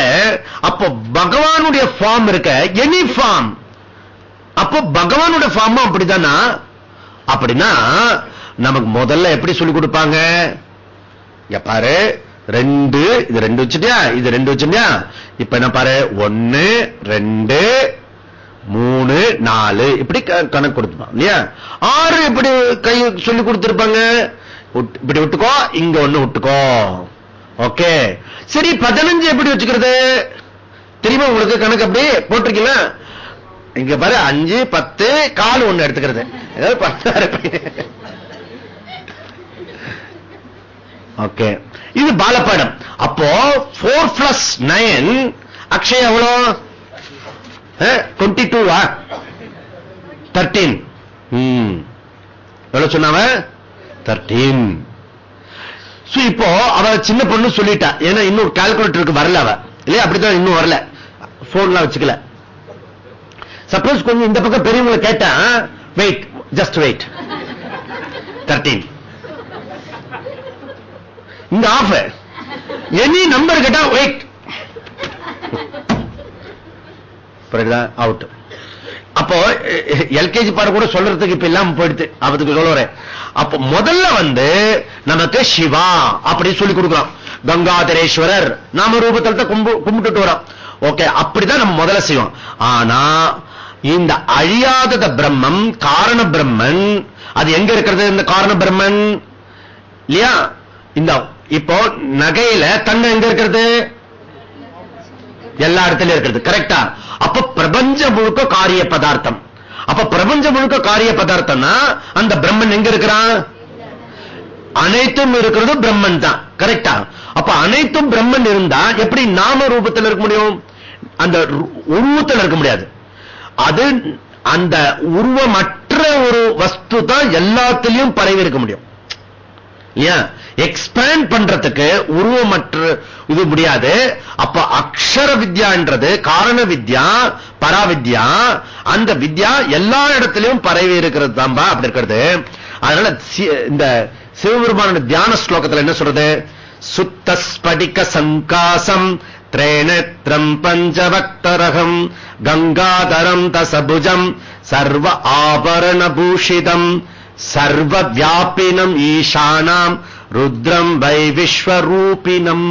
அப்போ பகவானுடைய ஃபார்ம் இருக்க எனி ஃபார்ம் அப்போ பகவானோட ஃபார்மும் அப்படிதானா அப்படின்னா நமக்கு முதல்ல எப்படி சொல்லி கொடுப்பாங்க? பாரு ரெண்டு இது ரெண்டு வச்சுட்டியா? இது ரெண்டு வச்சுட்டியா? இப்ப என்ன பாரு ஒன்னு ரெண்டு மூணு நாலு இப்படி கணக்கு கொடுத்துப்பான் இல்லையா? ஆறு இப்படி கை சொல்லி கொடுத்திருப்பாங்க. இப்படி விட்டுக்கோ இங்க ஒண்ணு விட்டுக்கோ. ஓகே. சரி பதினஞ்சு எப்படி வச்சுக்கிறது? தெரியுமா உங்களுக்கு கணக்கு அப்படி? போட்டிருக்கீங்களா? இங்க பாரு அஞ்சு பத்து கால் ஒண்ணு எடுத்துக்கிறது. ஏதாவது ஓகே. இது பாலப்பாடம். அப்போ போர் பிளஸ் நைன் அக்ஷய் எவ்வளோ? டுவெண்ட்டி டூவா தர்டீன் எவ்வளவு சொன்னாவ? தர்டீன் இப்போ அவ சின்ன பொண்ணு சொல்லிட்டா. ஏன்னா இன்னும் கால்குலேட்டருக்கு வரல அவ. இல்லையா? அப்படித்தான் இன்னும் வரல. போன்லாம் வச்சுக்கல. சப்போஸ் கொஞ்சம் இந்த பக்கம் பெரியவங்களை கேட்டா வெயிட் ஜஸ்ட் வெயிட் தர்டீன் இந்த ஆஃபர் எனி நம்பர் கேட்டா வெயிட் அவுட் அப்போ எல்கேஜி பாட கூட சொல்றதுக்கு இப்ப இல்லாம போயிடுது. அவத்துக்கு சொல்லுறேன் அப்ப முதல்ல வந்து நமக்கு சிவா அப்படி சொல்லி கொடுக்கிறோம் கங்காதரேஸ்வரர் நாம ரூபத்தில் தான் கும்பிட்டுட்டு வரோம். ஓகே அப்படிதான் நம்ம முதல்ல செய்வோம். ஆனா இந்த அழியாதத பிரம்மம் காரண பிரம்மன். அது எங்க இருக்கிறது இந்த காரண பிரம்மன்? இல்லையா? இந்த இப்போ நகையில தங்கம் எங்க இருக்கிறது? எல்லா இடத்துலயும் இருக்கிறது கரெக்டா அப்ப பிரபஞ்ச முழுக்க காரிய பதார்த்தம். அப்ப பிரபஞ்ச முழுக்க காரிய பதார்த்தம்னா அந்த பிரம்மன் எங்க இருக்கிறான்? அனைத்தும் இருக்கிறது பிரம்மன் தான் கரெக்டா அப்ப அனைத்தும் பிரம்மன் இருந்தா எப்படி நாம ரூபத்தில் இருக்க முடியும்? அந்த உருவத்தில் இருக்க முடியாது. அது அந்த உருவமற்ற ஒரு வஸ்து தான் எல்லாத்திலையும் பரவி இருக்க முடியும். எக்ஸ்பேண்ட் பண்றதுக்கு உருவமற்ற இது முடியாது. அப்ப அக்ஷர வித்யான்றது காரண வித்யா பராவித்யா அந்த வித்யா எல்லா இடத்திலையும் பரவி இருக்கிறது தான்பா அப்படி இருக்கிறது. அதனால இந்த சிவபெருமான தியான ஸ்லோகத்தில் என்ன சொல்றது? சுத்த ஸ்படிக சங்காசம் திரேணத்ரம் பஞ்சவக்தரகம். கங்காதரம் தசபுஜம். சர்வ ஆபரணபூஷிதம். சர்வ வியாபினம் ஈசானாம் ருத்ரம் வை விஸ்வரூபினம்.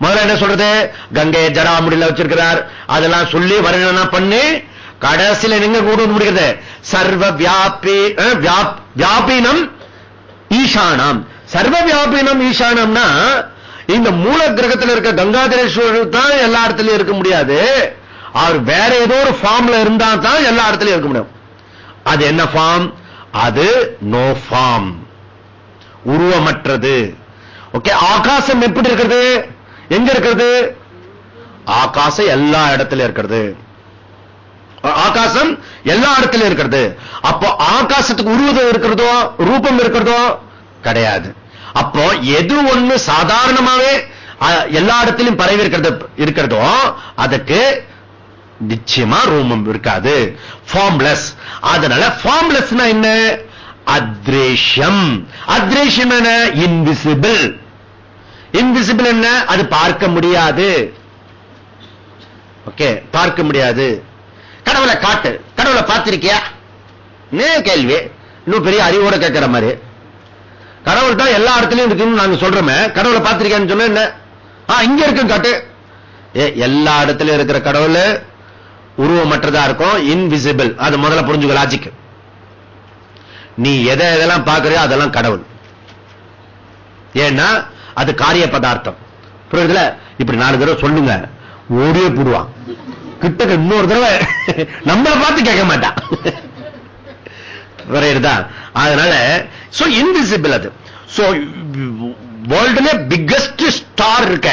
முதல்ல என்ன சொல்றது? கங்கை ஜடாமுடியில வச்சிருக்கிறார். அதெல்லாம் சொல்லி வர்ணனா பண்ணி கடைசியில நீங்க கூட முடிக்கிறது. சர்வ வியாபி வியாபினம் ஈசானம் சர்வ வியாபினம் ஈசானம்னா இந்த மூல கிரகத்தில் இருக்க கங்காதரேஸ்வரர் தான் எல்லா இடத்துலயும் இருக்க முடியாது. அவர் வேற ஏதோ ஒரு ஃபார்ம்ல இருந்தா தான் எல்லா இடத்துலயும் இருக்க முடியும். அது என்ன ஃபார்ம் அது நோ ஃபார்ம் உருவமற்றது. ஓகே ஆகாசம் எப்படி இருக்கிறது? எங்க இருக்கிறது? ஆகாசம் எல்லா இடத்துல இருக்கிறது. ஆகாசம் எல்லா இடத்துல இருக்கிறது. அப்போ ஆகாசத்துக்கு உருவதம் இருக்கிறதோ ரூபம் இருக்கிறதோ கிடையாது. அப்போ எது ஒண்ணு சாதாரணமாவே எல்லா இடத்திலும் பரவி இருக்கிறது இருக்கிறதோ அதுக்கு நிச்சயமா ரூமம் இருக்காது. ஃபார்ம்லெஸ் அதனால ஃபார்ம்லெஸ்னா என்ன? அத்ரேஷம் அத்ரேஷம் என்ன? இன்விசிபிள் இன்விசிபிள் என்ன? அது பார்க்க முடியாது. ஓகே பார்க்க முடியாது. கடவுளை காட்டு. கடவுளை பார்த்திருக்கியா? கேள்வி. இன்னும் பெரிய அறிவோட கேட்கிற மாதிரி. கடவுள் தான் எல்லா இடத்துலயும் இருக்குன்னு நாங்க சொல்றோமே. கடவுளை பார்த்திருக்கேன்னு சொன்ன என்ன? இங்க இருக்கு காட்டு. எல்லா இடத்துலயும் இருக்கிற கடவுள் உருவமற்றதா இருக்கும் இன்விசிபிள் அது முதல்ல புரிஞ்சுக்க லாஜிக் நீ எதை எதெல்லாம் பார்க்கறியோ அதெல்லாம் கடவுள். ஏன்னா அது காரிய பதார்த்தம். புரியுதுல? இப்படி நாலு தடவை சொல்லுங்க. ஓடியே போடுவான். கிட்ட இன்னொரு தடவை. நம்மளை பார்த்து கேட்க மாட்டான். வரையிருதா அதனால சோ இன்விசிபிள் அது. சோ வேர்ல்டுல பிக்கஸ்ட் ஸ்டார் இருக்க.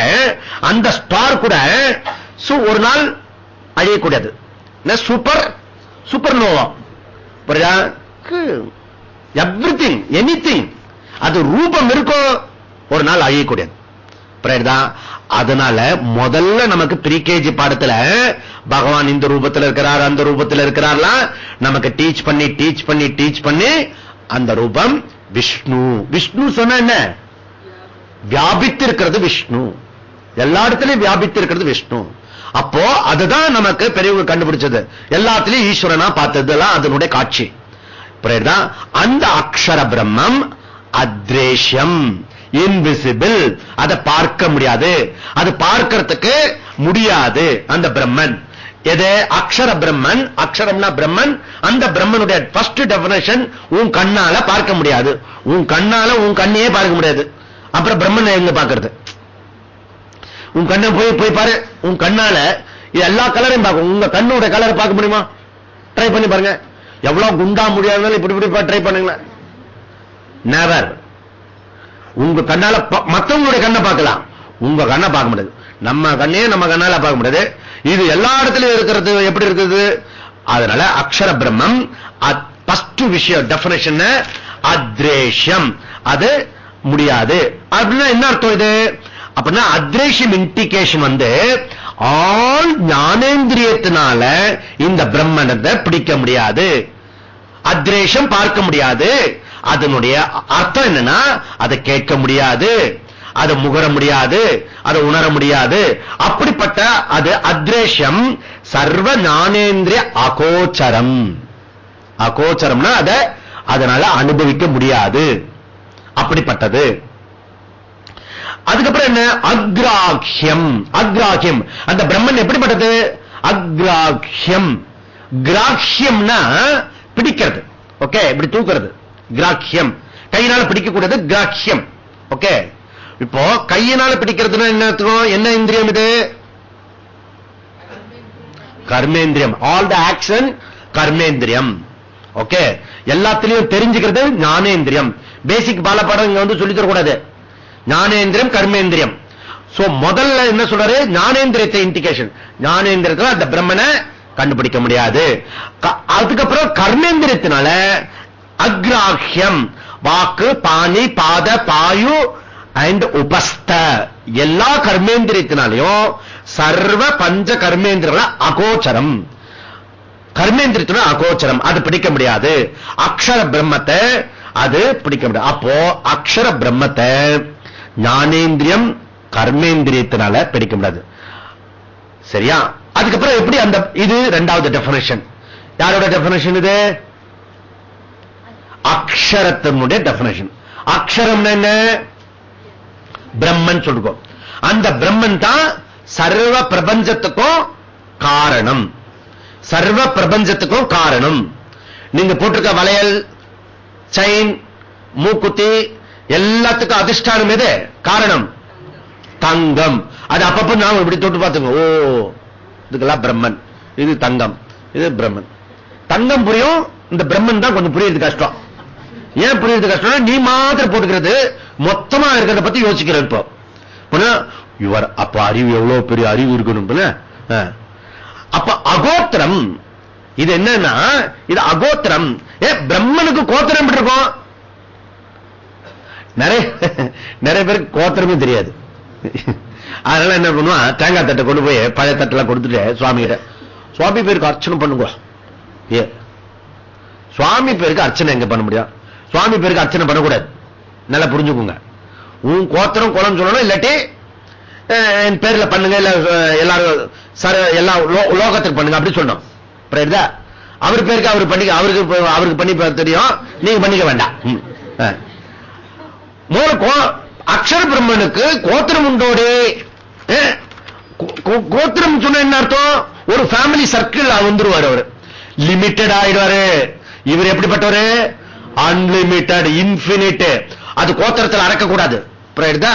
அந்த ஸ்டார் கூட சோ ஒரு நாள் அழியக்கூடாது சூப்பர் சூப்பர் நோவா புரியுதா? எவ்ரி திங் எனி திங் அது ரூபம் இருக்கோ ஒரு நாள் அழியக்கூடியது. புரியுதா அதனால முதல்ல நமக்கு ப்ரீகேஜி பாடத்துல பகவான் இந்த ரூபத்தில் இருக்கிறார் அந்த ரூபத்தில் இருக்கிறார்லாம் நமக்கு டீச் பண்ணி டீச் பண்ணி டீச் பண்ணி அந்த ரூபம் விஷ்ணு. விஷ்ணு சொன்ன என்ன? வியாபித்திருக்கிறது விஷ்ணு. எல்லா இடத்துலயும் வியாபித்திருக்கிறது விஷ்ணு. அப்போ அதுதான் நமக்கு பெரியவங்க கண்டுபிடிச்சது. எல்லாத்திலையும் ஈஸ்வரனா பார்த்ததுலாம் அதனுடைய காட்சி. புரியுதா அந்த அக்ஷர பிரம்மம் அத்ரேஷம் இன்விசிபிள் அதை பார்க்க முடியாது. அது பார்க்கறதுக்கு முடியாது. அந்த பிரம்மன். எது? அக்ஷர பிரம்மன். அக்ஷரம்னா பிரம்மன். அந்த பிரம்மனுடைய ஃபர்ஸ்ட் டெபினேஷன் உன் கண்ணால பார்க்க முடியாது. உன் கண்ணால உன் கண்ணையே பார்க்க முடியாது. அப்புறம் பிரம்மன் எங்க பார்க்கறது? உன் கண்ணை போய் போய் பாரு. உன் கண்ணால எல்லா கலரையும் பார்க்கும் உங்க கண்ணோட கலரை பார்க்க முடியுமா? ட்ரை பண்ணி பாருங்க. எவ்வளவு குண்டா முடியாதுனாலும் இப்படி இப்படி ட்ரை பண்ணுங்களேன். நெவர் உங்க கண்ணால மத்தவங்களுடைய கண்ணை பார்க்கலாம். உங்க கண்ணை பார்க்க முடியாது. நம்ம கண்ணே நம்ம கண்ணால பார்க்க முடியாது. இது எல்லா இடத்துலயும் இருக்கிறது. எப்படி இருக்குது? அதனால அக்ஷர பிரம்மம் ஃபர்ஸ்ட் விஷயம் டெபினேஷன் அத்ரேஷம் அது முடியாது. அப்படின்னா என்ன அர்த்தம் இது? அப்படின்னா அத்ரேஷம் இண்டிகேஷன் வந்து ஆள் ஞானேந்திரியத்தினால இந்த பிரம்மணத்தை பிடிக்க முடியாது. அத்ரேஷம் பார்க்க முடியாது. அதனுடைய அர்த்தம் என்னன்னா அதை கேட்க முடியாது அதை முகர முடியாது அதை உணர முடியாது. அப்படிப்பட்ட அது அத்ரேஷம் சர்வ ஞானேந்திரிய அகோச்சரம். அகோச்சரம்னா அதை அதனால அனுபவிக்க முடியாது. அப்படிப்பட்டது. அதுக்கப்புறம் என்ன? அக்ராஹ்யம் அக்ராஹ்யம் அந்த பிரம்மன் எப்படிப்பட்டது? அக்ராஹ்யம் கிராஹ்யம்னா பிடிக்கிறது. ஓகே? இப்படி தூக்குறது. கிராக்கியம். கையினால பிடிக்கக்கூடாது கிராக்கியம். ஓகே? இப்போ கையினால பிடிக்கிறதுனா என்ன என்ன இந்திரியம் இது? கர்மேந்திரியம். ஆல் த ஆக்ஷன் கர்மேந்திரியம். ஓகே? எல்லாத்திலையும் தெரிஞ்சுக்கிறது ஞானேந்திரியம். பேசிக் பாலப்பாடம் இங்க வந்து சொல்லி தரக்கூடாது. ஞானேந்திரியம் கர்மேந்திரியம். சோ முதல்ல என்ன சொல்றாரு? ஞானேந்திரியத்தை இண்டிகேஷன் ஞானேந்திரத்தில் அந்த பிரம்மனை கண்டுபிடிக்க முடியாது. அதுக்கப்புறம் கர்மேந்திரத்தினால அக்ராஹ்யம். வாக்கு பாணி பாத பாயு அண்ட் உபஸ்த. எல்லா கர்மேந்திரியத்தினாலையும் சர்வ பஞ்ச கர்மேந்திரங்கள அகோச்சரம். கர்மேந்திரத்தின அகோச்சரம். அது பிடிக்க முடியாது. அக்ஷர பிரம்மத்தை அது பிடிக்க முடியாது. அப்போ அக்ஷர பிரம்மத்தை ஞானேந்திரியம் கர்மேந்திரியத்தினால பிடிக்க முடியாது. சரியா? அதுக்கப்புறம் எப்படி அந்த இது ரெண்டாவது டெபினேஷன் யாரோட டெபினேஷன் இது? அக்ஷரத்தினுடைய டெபினேஷன் அக்ஷரம் என்ன? பிரம்மன் சொல்லுவோம் அந்த பிரம்மன் தான் சர்வ பிரபஞ்சத்துக்கும் காரணம். சர்வ பிரபஞ்சத்துக்கும் காரணம். நீங்க போட்டிருக்க வளையல் செயின் மூக்குத்தி எல்லாத்துக்கும் அதிஷ்டானம் எது? காரணம். தங்கம். அது அப்பப்ப நாம இப்படி தொட்டு பார்த்துங்க ஓ இதுக்கெல்லாம் பிரம்மன். இது தங்கம். இது பிரம்மன். தங்கம் புரியும். இந்த பிரம்மன் தான் கொஞ்சம் புரியுது கஷ்டம். ஏன் புரியுது கஷ்டம்? நீ மாத்திரம் போட்டுக்கிறது மொத்தமா இருக்கிறத பத்தி யோசிக்கிற இப்போ. இவர் அப்ப அறிவு எவ்வளவு பெரிய அறிவு இருக்கணும் அப்ப அகோத்திரம் இது என்னன்னா இது அகோத்திரம். ஏ பிரம்மனுக்கு கோத்திரம் இருக்கும்? நிறைய நிறைய பேருக்கு கோத்திரமே தெரியாது. அதனால என்ன பண்ணுவான் தேங்காய் தட்டை கொண்டு போய் பழைய தட்டெல்லாம் கொடுத்துட்டு சுவாமி கிட்ட சுவாமி பேருக்கு அர்ச்சனை பண்ணுங்க. ஏ சுவாமி பேருக்கு அர்ச்சனை எங்க பண்ண முடியும்? சுவாமி பேருக்கு அர்ச்சனை பண்ணக்கூடாது. நல்லா புரிஞ்சுக்கோங்க. உன் கோத்திரம் குளம் சொல்லணும் இல்லாட்டி என் பேர்ல பண்ணுங்க இல்ல எல்லாரும் சர எல்லா லோகத்துக்கு பண்ணுங்க அப்படி சொன்னோம் புரியுதா? அவர் பேருக்கு அவர் பண்ணி அவருக்கு அவருக்கு பண்ணி தெரியும். நீங்க பண்ணிக்க வேண்டாம். அக்ஷர பிரம்மனுக்கு கோத்திரம் உண்டோடு. கோத்திரம் சொன்ன என்ன அர்த்தம்? ஒரு ஃபேமிலி சர்க்கிள் வந்துருவார் அவர். லிமிட்டட் ஆயிடுவாரு. இவர் எப்படிப்பட்டவரு? அன்லிமிட்டட் இன்பினிட் அது கோத்திரத்தில் அடக்கக்கூடாது. புரியுதா?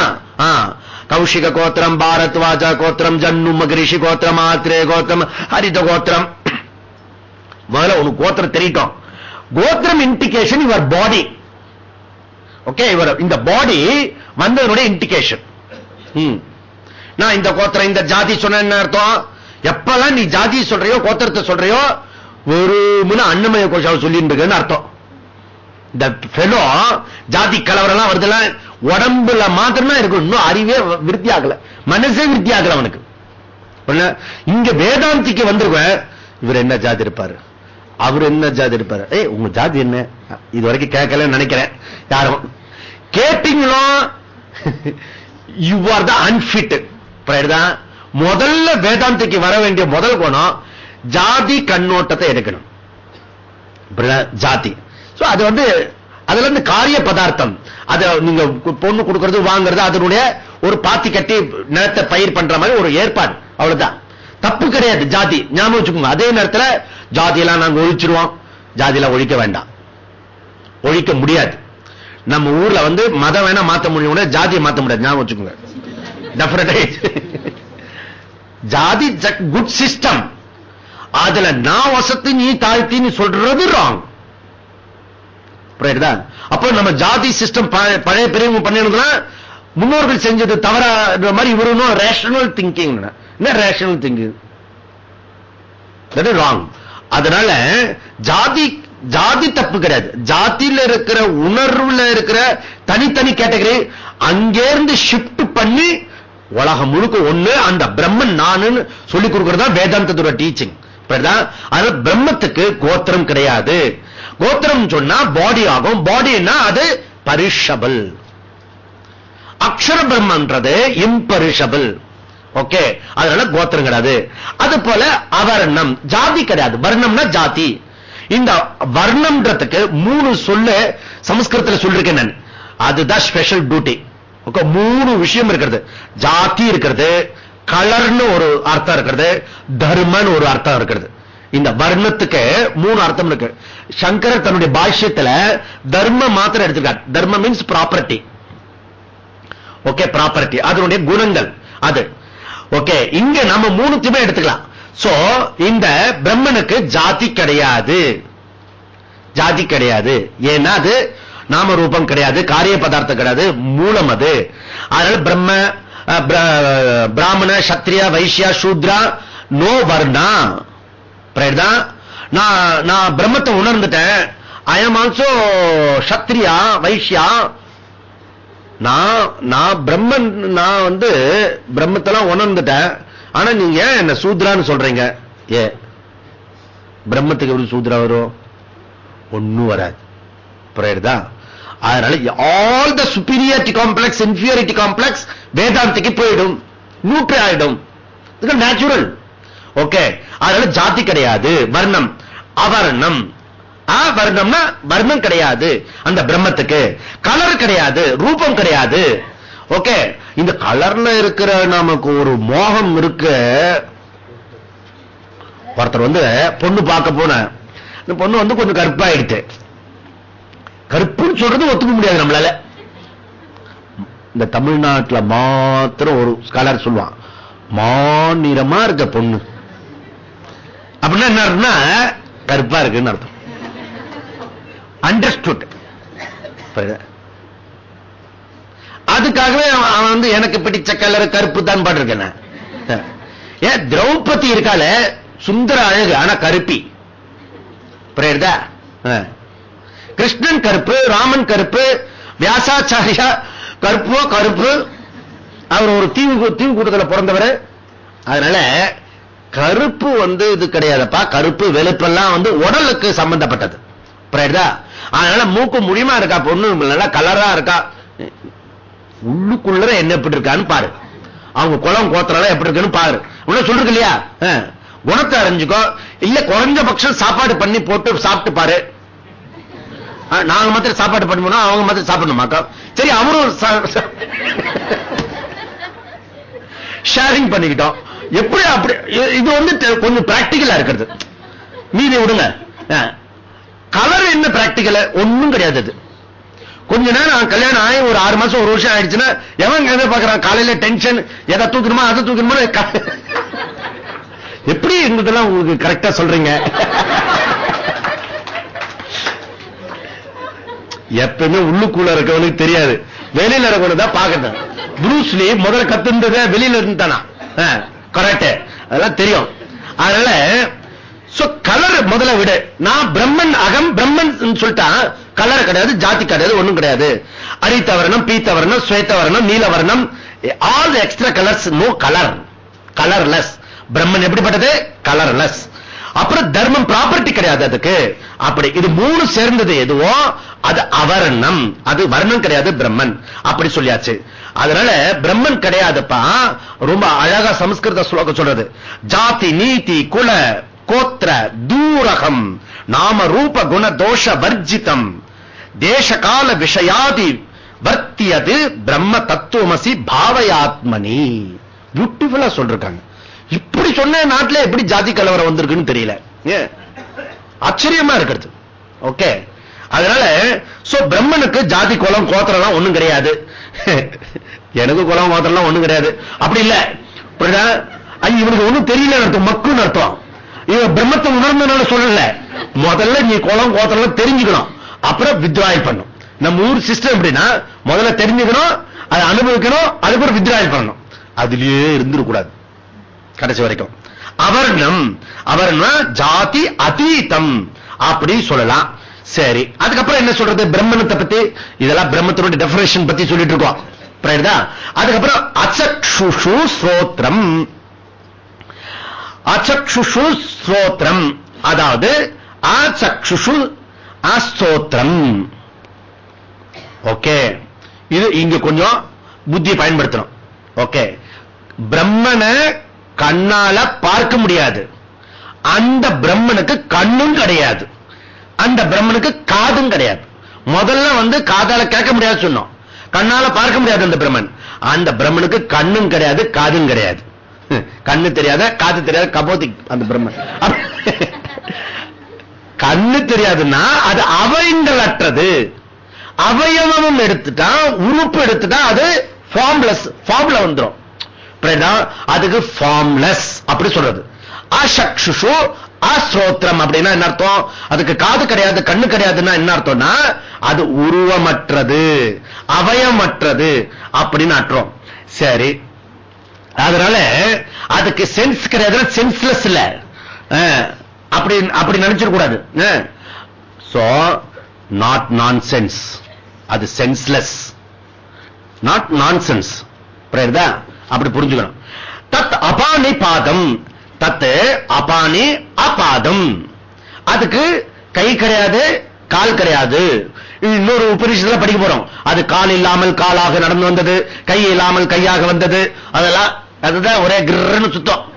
கௌஷிக கோத்திரம் பாரத் வாஜா கோத்திரம் ஜன்னு மகரிஷி கோத்திரம் ஆத்ரே கோத்திரம் ஹரித கோத்திரம். முதல்ல உனக்கு கோத்திரம் தெரியட்டும் கோத்திரம் இண்டிகேஷன் யுவர் பாடி ஓகே இவர் இந்த பாடி வந்ததனுடைய இண்டிகேஷன் நான் இந்த கோத்திரம் இந்த ஜாதி சொன்ன அர்த்தம்? எப்பெல்லாம் நீ ஜாதி சொல்றியோ கோத்திரத்தை சொல்றியோ ஒரு முன்ன அன்னமய கோஷாவை சொல்லிட்டு இருக்குன்னு அர்த்தம். இந்த பெலோ ஜாதி கலவரெல்லாம் வருதுல உடம்புல மாத்திரமா இருக்கும் இன்னும் அறிவே விருத்தி ஆகல மனசே விருத்தி ஆகல அவனுக்கு இங்க வேதாந்திக்கு வந்திருவேன் இவர் என்ன ஜாதி இருப்பாரு? அவர் என்ன ஜாதி இருப்பாரு? ஏய் உங்க ஜாதி என்ன? இது வரைக்கும் கேட்கல நினைக்கிறேன். யாரும். கேட்டீங்களோ? யூ ஆர் த அன்பிட் முதல்ல வேதாந்திக்கு வர வேண்டிய முதல் குணம் ஜாதி கண்ணோட்டத்தை எடுக்கணும். ஜாதி. அது வந்து அதுல இருந்து காரிய பதார்த்தம். அதை நீங்க பொண்ணு கொடுக்கறது வாங்குறது அதனுடைய ஒரு பாத்தி கட்டி நிலத்தை பயிர் பண்ற மாதிரி ஒரு ஏற்பாடு. அவ்வளவுதான். தப்பு கிடையாது ஜாதி. ஞாபகம் வச்சுக்கோங்க. அதே நேரத்தில் ஜாதியெல்லாம் நாங்க ஒழிச்சிருவோம். ஜாதியெல்லாம் ஒழிக்க வேண்டாம். ஒழிக்க முடியாது. நம்ம ஊர்ல வந்து மதம் வேணா மாத்த முடியும். ஜாதியை மாத்த முடியாது. ஞாபகம் வச்சுக்கோங்க. ஜாதி குட் சிஸ்டம் அதுல நான் வசத்து நீ தாழ்த்தி நீ சொல்றது ராங் புரியுதா அப்ப நம்ம ஜாதி சிஸ்டம் பழைய பெரியவங்க பண்ணிருந்தா முன்னோர்கள் செஞ்சது தவறா மாதிரி இவரும் ரேஷனல் திங்கிங் என்ன rational thinking that is wrong அதனால ஜாதி ஜாதி தப்பு கிடையாது. ஜாதியில இருக்கிற உணர்வுல இருக்கிற தனித்தனி கேட்டகரி அங்கேருந்து ஷிப்ட் பண்ணி உலகம் முழுக்க ஒண்ணு அந்த பிரம்மன் நானுன்னு சொல்லி கொடுக்கறதா வேதாந்தத்தோட டீச்சிங் பிரம்மத்துக்கு கோத்திரம் கிடையாது. கோத்திரம் சொன்னா பாடி ஆகும். பாடினா அது பரிஷபல் அக்ஷர பிரம்மன்றது இம்பரிஷபிள் ஓகே அதனால கோத்திரம் கிடையாது. அது போல அவர்ணம். ஜாதி கிடையாது. வர்ணம்னா ஜாதி. இந்த வர்ணம்ன்றதுக்கு மூணு சொல்லு சமஸ்கிருதத்தில் சொல்லிருக்கேன் நான். அதுதான் ஸ்பெஷல் டியூட்டி ஓகே மூணு விஷயம் இருக்கிறது. ஜாதி இருக்கிறது. கலர்னு ஒரு அர்த்தம் இருக்கிறது. தர்மன்னு ஒரு அர்த்தம் இருக்கிறது. இந்த வர்ணத்துக்கு மூணு அர்த்தம் இருக்கு. சங்கரர் தன்னுடைய பாஷ்யத்துல தர்ம மாத்திரம் எடுத்திருக்கார். தர்ம மீன்ஸ் ப்ராப்பர்ட்டி ஓகே ப்ராப்பர்ட்டி அதனுடைய குணங்கள். அது. ஓகே இங்க நம்ம மூணுத்தையுமே எடுத்துக்கலாம். சோ இந்த பிரம்மனுக்கு ஜாதி கிடையாது. ஜாதி கிடையாது. ஏன்னா அது நாம ரூபம் கிடையாது காரிய பதார்த்தம் கிடையாது மூலம் அது. அதனால பிரம்ம பிராமண சத்திரியா வைசியா சூத்ரா நோ வர்ணா. நான் நான் பிரம்மத்தை உணர்ந்துட்டேன். I am also Kshatriya Vaishya. நான் நான் பிரம்மன் நான் வந்து பிரம்மத்தெல்லாம் உணர்ந்துட்டேன். ஆனா நீங்க என்ன சூத்ரான்னு சொல்றீங்க? ஏ. பிரம்மத்துக்கு எப்படி சூத்ரா வரும்? ஒன்னும் வராது. புரியுதா அதனால all the superiority complex inferiority complex வேதாந்திக்கு போயிடும். நியூட்ரி ஆயிடும். Natural okay. அதனால ஜாதி கிடையாது. வர்ணம். அவர்ணம். வர்ணம்னா வர்ணம் கிடையாது. அந்த பிரம்மத்துக்கு. கலர் கிடையாது. ரூபம் கிடையாது. ஓகே. இந்த கலர்ல இருக்கிற நமக்கு ஒரு மோகம் இருக்கு. ஒருத்தர் வந்து பொண்ணு பார்க்க போன. இந்த பொண்ணு வந்து கொஞ்சம் கருப்பாயிடுச்சு. கருப்புன்னு சொல்றது ஒத்துக்க முடியாது நம்மளால. இந்த தமிழ்நாட்டில் மாத்திரம் ஒரு கலர் சொல்லுவான். மாநிறமா இருக்க பொண்ணு. அப்படின்னா என்ன அர்த்தம்னா கருப்பா இருக்குன்னு அர்த்தம். அண்டர்ஸ்டுட் அதுக்காகவே அவன் வந்து எனக்கு பிடிச்ச கலர் கருப்பு தான் பாட்டிருக்கேன் ஏன் திரௌபதி இருக்கால சுந்தர அழகு ஆனா கருப்பி. புரியுதா? கிருஷ்ணன் கருப்பு ராமன் கருப்பு வியாசாச்சாரியா கருப்போ கருப்பு. அவர் ஒரு தீவு தீவு கூட்டத்தில் பிறந்தவர். அதனால கருப்பு வந்து இது கிடையாதுப்பா. கருப்பு வெளுப்பெல்லாம் வந்து உடலுக்கு சம்பந்தப்பட்டது. புரியுதா? அதனால மூக்கு முடியுமா இருக்கா பொண்ணு நல்லா கலரா இருக்கா? உள்ளுக்குள்ள என்ன எப்படி இருக்கான்னு பாரு. அவங்க குளம் கோத்திரம் எப்படி இருக்குன்னு பாரு. உன்ன சொல்றது இல்லையா? குணத்தை அறிஞ்சுக்கோ. இல்ல குறைஞ்சபட்சம் சாப்பாடு பண்ணி போட்டு சாப்பிட்டு பாரு. நாங்க மாத்திரம் சாப்பாடு பண்ணணும் அவங்க மாத்திரம் சாப்பிடணுமாக்கா சரி அவரும் ஷேரிங் பண்ணிக்கிட்டோம். எப்படி அப்படி இது வந்து கொஞ்சம் பிராக்டிக்கலா இருக்கிறது. மீதி விடுங்க. கலர் என்ன பிராக்டிக்கல ஒண்ணும் கிடையாது அது. கொஞ்ச நேரம் கல்யாணம் ஆகி ஒரு ஆறு மாசம் ஒரு வருஷம் ஆயிடுச்சுன்னா எவன் எதை பாக்குறான் காலையில டென்ஷன் எதை தூக்கணுமா அதை தூக்கணுமா எப்படி இருந்ததெல்லாம் உங்களுக்கு கரெக்டா சொல்றீங்க? எப்பவுமே உள்ளுக்குள்ள இருக்கவனுக்கு தெரியாது. வெளியில இருக்கவனுதான் பாக்கணும் புரூஸ்லி முதல்ல கத்துந்தத வெளியில இருந்தானா கரெக்ட். அதெல்லாம் தெரியும். அதனால கலர் முதல்ல விடு. நான் பிரம்மன் அகம் பிரம்மன் சொல்லிட்டான் கலர் கிடையாது ஜாதி கிடையாது ஒண்ணும் கிடையாது. அரித்தவரணம் பீத்தவரணம் ஸ்வேத்தவரணம் நீலவரணம் all extra colours no colour colourless பிரம்மன் எப்படிப்பட்டது? கலர்லெஸ் அப்புறம் தர்மம் ப்ராப்பர்ட்டி கிடையாது அதுக்கு. அப்படி இது மூணு சேர்ந்தது எதுவோ? அது அவர்ணம். அது வர்ணம் கிடையாது பிரம்மன். அப்படி சொல்லியாச்சு. அதனால பிரம்மன் கிடையாதுப்பா. ரொம்ப அழகா சமஸ்கிருத ஸ்லோகம் சொல்றது. ஜாதி நீதி குல கோத்திர தூரகம் நாம ரூப குண தோஷ வர்ஜிதம். தேச கால விஷயாதி வர்த்தியது பிரம்ம தத்துவமசி பாவயாத்மனி. பியூட்டிஃபுல்லா சொல்றாங்க இப்படி சொன்ன நாட்டில் எப்படி ஜாதி கலவரம் வந்திருக்குன்னு தெரியல. ஆச்சரியமா இருக்கிறது. ஓகே. அதனால சோ பிரம்மனுக்கு ஜாதி குலம் கோத்திரம் ஒண்ணும் கிடையாது. எனக்கு குலம் கோத்திரம் ஒண்ணும் கிடையாது. அப்படி இல்ல. இவனுக்கு ஒண்ணும் தெரியல அர்த்தம் மக்குன்னு அர்த்தம். இவன் பிரம்மத்தை உணர்ந்தனால சொல்லல. முதல்ல நீ குளம் கோத்திரம் தெரிஞ்சுக்கணும். அப்புறம் வித்ராயல் பண்ணும் நம்ம ஊர் சிஸ்டம் எப்படின்னா முதல்ல தெரிஞ்சுக்கணும் அதை அனுபவிக்கணும் அதுக்கப்புறம் வித்ராயல் பண்ணணும். அதுலயே இருந்துடக்கூடாது. கடைசி வரைக்கும். அவர்ணம் அவர்னா ஜாதி அதீதம் அப்படின்னு சொல்லலாம். சரி அதுக்கப்புறம் என்ன சொல்றது? பிரம்மணத்தை பத்தி இதெல்லாம் பிரம்மத்தோட டெபினேஷன் பத்தி சொல்லிட்டு இருக்கோம். அதுக்கப்புறம் அச்சக்ஷுஷு ஸ்ரோத்ரம். அச்சக்ஷுஷு ஸ்ரோத்ரம். அதாவது அச்சக்ஷுஷு அஸ்தோத்திரம் ஓகே. இது இங்க கொஞ்சம் புத்தி பயன்படுத்தணும். ஓகே. பிரம்மனை கண்ணால பார்க்க முடியாது. அந்த பிரம்மனுக்கு கண்ணும் கிடையாது. அந்த பிரம்மனுக்கு காதும் கிடையாது. முதல்ல வந்து காதால கேட்க முடியாது சொன்னோம். கண்ணால பார்க்க முடியாது அந்த பிரம்மன். அந்த பிரம்மனுக்கு கண்ணும் கிடையாது காதும் கிடையாது. கண்ணு தெரியாத காது தெரியாத கபோதி அந்த பிரம்மன். கண்ணு தெரியாதுன்னா அது அவயங்கள் அற்றது அவயவமும் எடுத்துட்டா உறுப்பு எடுத்துட்டா அது ஃபார்ம்லெஸ் ஃபார்ம்ல வந்துடும் அதுக்கு ஃபார்ம்லெஸ் அப்படி சொல்றது. அசக்ஷுஷு அஸ்ரோத்திரம் அப்படின்னா என்ன அர்த்தம்? அதுக்கு காது கிடையாது கண்ணு கிடையாதுன்னா என்ன அர்த்தம்னா அது உருவமற்றது அவயமற்றது அப்படின்னு அர்த்தம். சரி. அதனால அதுக்கு சென்ஸ் கிடையாது சென்ஸ்லெஸ் இல்ல. அப்படி அப்படி நினைச்சிடக்கூடாது சோ நாட் நான் சென்ஸ் அது சென்ஸ்லெஸ் நாட் நான் சென்ஸ் புரியுதா? அப்படி புரிஞ்சுக்கணும். தத் அபானி பாதம். தத்து அபானி அபாதம். அதுக்கு கை கிடையாது கால் கிடையாது. இன்னொரு உபரிஷத்துல படிக்க போறோம். அது கால் இல்லாமல் காலாக நடந்து வந்தது கை இல்லாமல் கையாக வந்தது. அதெல்லாம் அதுதான் ஒரே கிரன்னு சுத்தம்.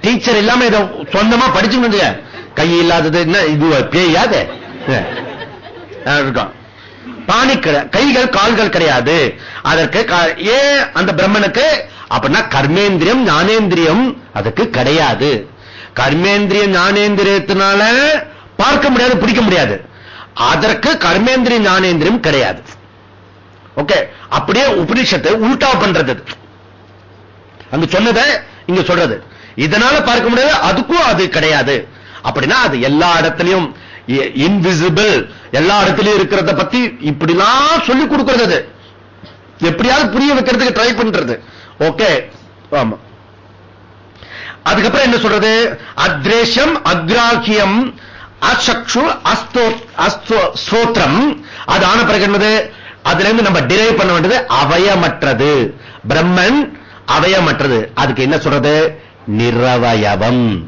டீச்சர் இல்லாம இத சொந்தமா படிச்சு கை இல்லாதது என்ன இது பேயாது? இருக்கும். பாணி கைகள் கால்கள் கிடையாது. அதற்கு ஏன் அந்த பிரம்மனுக்கு? அப்படின்னா கர்மேந்திரியம் ஞானேந்திரியம் அதுக்கு கிடையாது. கர்மேந்திரிய ஞானேந்திரியத்தினால பார்க்க முடியாது பிடிக்க முடியாது. அதற்கு கர்மேந்திரிய ஞானேந்திரியம் கிடையாது. ஓகே? அப்படியே உபனிஷத்தை உல்டா பண்றது. அங்க சொன்னதை இங்க சொல்றது. இதனால பார்க்க முடியாது அதுக்கும் அது கிடையாது. அப்படின்னா அது எல்லா இடத்துலையும் இன்விசிபிள் எல்லா இடத்துலயும் இருக்கிறத பத்தி இப்படிலாம் சொல்லிக் கொடுக்கிறது எப்படியாவது புரிய வைக்கிறதுக்கு ட்ரை பண்றது. ஓகே ஆமா. அதுக்கப்புறம் என்ன சொல்றது? அத்ரேஷம் அக்ராஹியம் அசக்ஷு ஸ்தோத்திரம். அது ஆன பிறகு என்னது? அதுல இருந்து நம்ம டிரைவ் பண்ண வேண்டியது அவயமற்றது. பிரம்மன் அவயமற்றது. அதுக்கு என்ன சொல்றது? நிரவயவம்.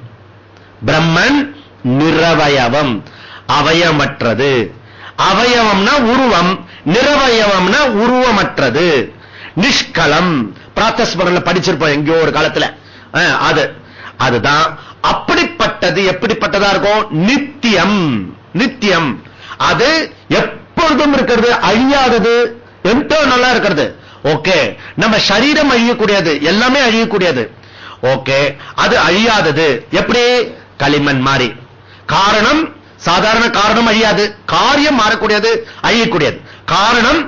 பிரம்மன் நிரவயவம். அவயமற்றது. அவயவம்னா உருவம் நிரவயவம்னா உருவமற்றது. நிஷ்கலம் பிராத்தஸ்மரன்ல படிச்சிருப்போம் எங்கேயோ ஒரு காலத்துல. அது. அதுதான் அப்படிப்பட்டது எப்படிப்பட்டதா இருக்கும்? நித்தியம் நித்தியம். அது எப்பொழுதும் இருக்கிறது அழியாதது என்டர்னலா இருக்கிறது. ஓகே நம்ம சரீரம் அழியக்கூடியது எல்லாமே அழியக்கூடியது. ஓகே அது அழியாதது. எப்படி? களிமண் மாறி. காரணம் சாதாரண காரணம் அழியாது. காரியம் மாறக்கூடியது அழியக்கூடியது. காரணம்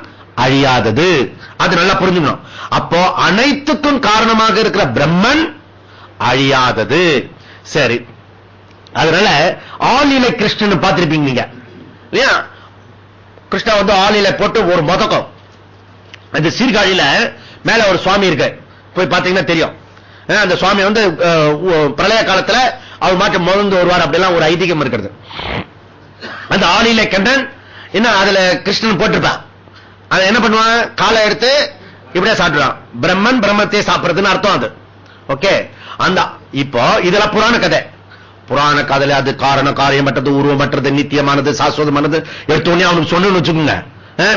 அழியாதது. அது நல்லா புரிஞ்சுக்கணும். அப்போ அனைத்துக்கும் காரணமாக இருக்கிற பிரம்மன் அழியாதது. சரி. அதனால ஆளிலை கிருஷ்ணன் பார்த்திருப்பீங்க நீங்க. இல்லையா? கிருஷ்ணா வந்து ஆளிலை போட்டு ஒரு முதக்கம். அந்த சீர்காழியில மேல ஒரு சுவாமி இருக்கு. போய் பாத்தீங்கன்னா தெரியும். அந்த சுவாமி வந்து பிரளய காலத்துல அவர் மாற்றம் முதந்து வருவார் அப்படிலாம் ஒரு ஐதீகம் இருக்கிறது. அந்த ஆளிலை கண்டன் என்ன அதுல கிருஷ்ணன் போட்டிருப்பான். அதை என்ன பண்ணுவான்? காலை எடுத்து இப்படியே சாப்பிடுறான். பிரம்மன் பிரம்மத்தை சாப்பிடுறதுன்னு அர்த்தம் அது. ஓகே? அந்த இப்போ இதெல்லாம் புராண கதை. புராண கதையில அது காரண காரியமற்றது உருவமற்றது நித்தியமானது சாஸ்வதமானது. எடுத்தோடனே அவனுக்கு சொன்னு வச்சுக்கோங்க.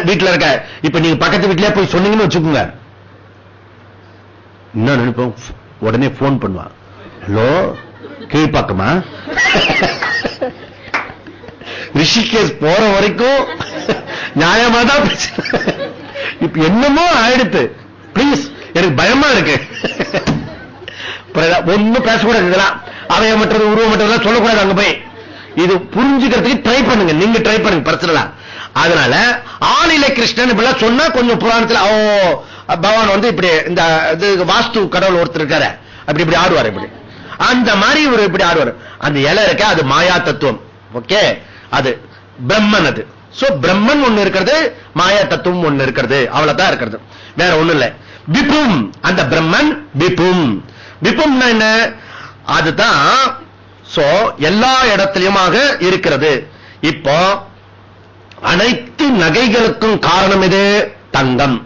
வீட்டுல இருக்க இப்ப நீங்க பக்கத்து வீட்டிலே போய் சொன்னீங்கன்னு வச்சுக்கோங்க. என்ன நினைப்போம் உடனே போன் பண்ணுவான். ஹலோ கீழ்பாக்கமா ரிஷிகேஷ் போற வரைக்கும் நியாயமா தான் இப்ப என்னமோ ஆயிடுத்து. பிளீஸ் எனக்கு பயமா இருக்கு. ஒன்னும் பேசக்கூடாது இதெல்லாம். அவயமற்றது உருவமற்றதெல்லாம் சொல்லக்கூடாது அங்க போய். இது புரிஞ்சுக்கிறதுக்கு ட்ரை பண்ணுங்க. நீங்க ட்ரை பண்ணுங்க பிரச்சனை அதனால ஆளில கிருஷ்ணன் இப்படிலாம் சொன்னா கொஞ்சம் புராணத்துல ஓ பகவான் வந்து இப்படி இந்த இது வாஸ்து கடவுள் ஒருத்தர் இருக்காரு. அப்படி இப்படி ஆடுவார் இப்படி. அந்த மாதிரி இவர் இப்படி ஆடுவார். அந்த இலை இருக்க அது மாயா தத்துவம். ஓகே அது பிரம்மன் அது. சோ பிரம்மன் ஒண்ணு இருக்கிறது மாயா தத்துவம் ஒண்ணு இருக்கிறது. அவ்வளவுதான் இருக்கிறது. வேற ஒண்ணு இல்ல. விபும். அந்த பிரம்மன் விபும். விபும்னா என்ன? அதுதான் சோ எல்லா இடத்திலுமாக இருக்கிறது. இப்போ அனைத்து நகைகளுக்கும் காரணம் இது தங்கம்.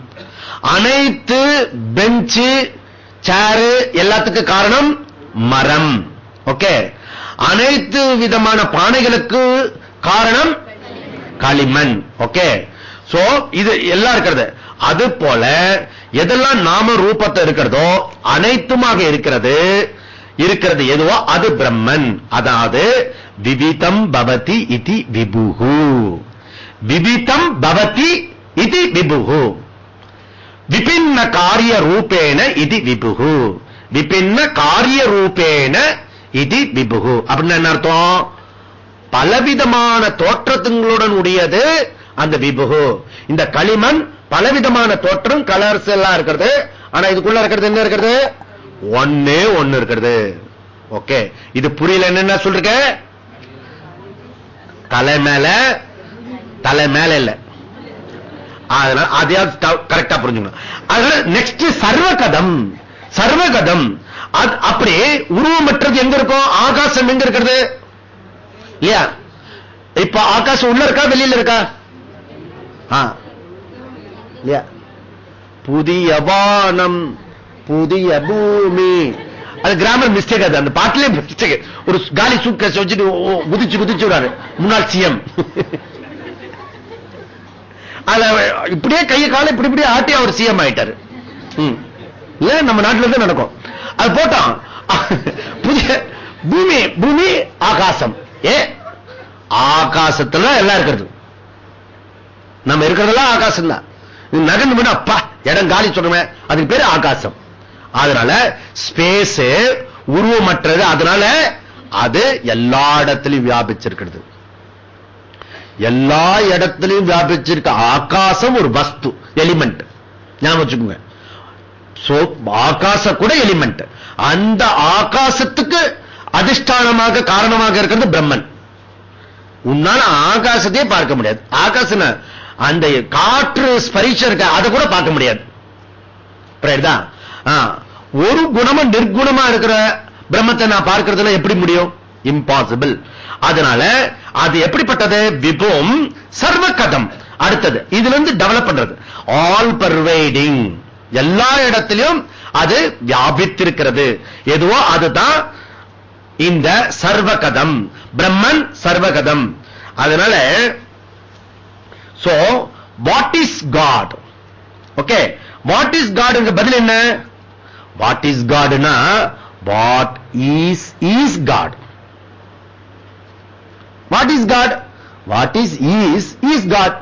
அனைத்து பெஞ்சு சேரு எல்லாத்துக்கும் காரணம் மரம். ஓகே அனைத்து விதமான பானைகளுக்கு காரணம் களிமண். ஓகே சோ இது எல்லாம் இருக்கிறது. அது போல எதெல்லாம் நாம ரூபத்தை இருக்கிறதோ அனைத்துமாக இருக்கிறது இருக்கிறது எதுவோ அது பிரம்மன். அதாவது விவிதம் பவதி இதி விபுகு. விவிதம் பவதி இதி விபுகு. விபின்ன காரிய ரூபேன இது விபுகு. விபின்ன காரிய ரூபேன இது விபுகு. அப்படின்னு என்ன அர்த்தம்? பலவிதமான தோற்றத்துங்களுடன் உடையது அந்த விபுகு. இந்த களிமண் பலவிதமான தோற்றம் கலர்ஸ் எல்லாம் இருக்கிறது. ஆனா இதுக்குள்ள இருக்கிறது என்ன இருக்கிறது? ஒன்னே ஒன்னு இருக்கிறது. ஓகே இது புரியல என்ன சொல்றீங்க? தலை மேல தலை மேல இல்ல. அதனால அதையாவது கரெக்டா புரிஞ்சுக்கணும். அதனால நெக்ஸ்ட் சர்வகதம் சர்வகதம். அப்படி உருவமற்றது எங்க இருக்கும் ஆகாசம் எங்க இருக்கிறது? இல்லையா? இப்ப ஆகாசம் உள்ள இருக்கா வெளியில இருக்கா? இல்லையா? புதிய வானம் புதிய பூமி. அது கிராமர் மிஸ்டேக் அது. அந்த பாட்டிலே மிஸ்டேக் ஒரு காலி சூக்க வச்சுட்டு குதிச்சு குதிச்சு விடாரு முன்னாள் சிஎம். அத இப்படியே கையை காலை இப்படி இப்படியே ஆட்டி அவர் சிஎம் ஆயிட்டாரு. ஏன் நம்ம நாட்டில இருந்து நடக்கும்? அது போட்டான் புதிய பூமி பூமி ஆகாசம். ஏ? ஆகாசத்துல எல்லாம் இருக்கிறது. நம்ம இருக்கிறதெல்லாம் ஆகாசம் தான். நகர்ந்து போனா அப்பா இடம் காலி சொல்றமே அதுக்கு பேரு ஆகாசம். அதனால ஸ்பேஸ் உருவமற்றது. அதனால அது எல்லா இடத்திலையும் வியாபிச்சிருக்கிறது. எல்லா இடத்திலையும் வியாபிச்சிருக்க ஆகாசம் ஒரு வஸ்து எலிமெண்ட். ஞாபகம் வச்சுக்கோங்க. ஆகாச கூட எலிமெண்ட். அந்த ஆகாசத்துக்கு அதிஷ்டானமாக காரணமாக இருக்கிறது பிரம்மன். உன்னால ஆகாசத்தையே பார்க்க முடியாது. ஆகாசம் அந்த காற்று ஸ்பரிஷம் இருக்க அதை கூட பார்க்க முடியாது. ஒரு குணமும் நிர்குணமா இருக்கிற பிரம்மத்தை நான் பார்க்கறதுல எப்படி முடியும்? இம்பாசிபிள் அதனால அது எப்படிப்பட்டது? விபோம் சர்வகதம். அடுத்தது இதுல இருந்து டெவலப் பண்றது. ஆல் பர்வைடிங் எல்லா இடத்திலும் அது வியாபித்திருக்கிறது. எதுவோ அதுதான் இந்த சர்வகதம். பிரம்மன் சர்வகதம். அதனால so what is God okay what is God பதில் என்ன? What is காட்னா what is is God what is God what is is is God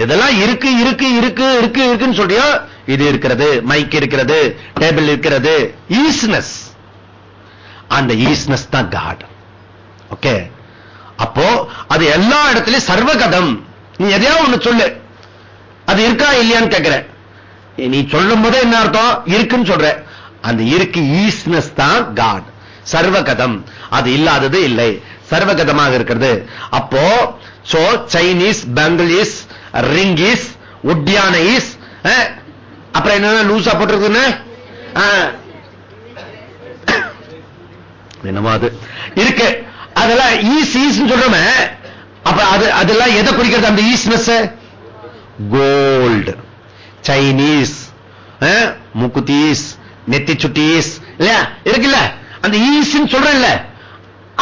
எதெல்லாம் இருக்கு இருக்கு இருக்கு இருக்கு இருக்குன்னு சொல்றியோ இது இருக்கிறது மைக் இருக்கிறது டேபிள் இருக்கிறது ஈஸ்னஸ் அந்த ஈஸ்னஸ் தான் காட் ஓகே அப்போ அது எல்லா இடத்துலயும் சர்வகதம். நீ எதையா ஒண்ணு சொல்லு. அது இருக்கா இல்லையான்னு கேட்கிற நீ சொல்லும் போதே என்ன அர்த்தம்? இருக்குன்னு சொல்ற. அந்த இருக்கு ஈஸ்னஸ் தான் காட் சர்வகதம். அது இல்லாதது இல்லை. சர்வகதமாக இருக்கிறது. அப்போ சோ சைனீஸ் ரிங் இஸ் உட்டியான இஸ் அப்புறம் என்ன? லூசா போட்டிருக்குன்னு என்னமா அது. இருக்கு. அதெல்லாம் ஈஸ் ஈஸ் சொல்றோமே. அப்ப அது அதெல்லாம் எதை குறிக்கிறது? அந்த ஈஸ்னஸ் கோல்டு சைனீஸ் முக்குத்தீஸ். நெத்தி சுட்டீஸ் இல்லையா? இருக்குல்ல? அந்த ஈஸ்ன்னு சொல்றேன்ல.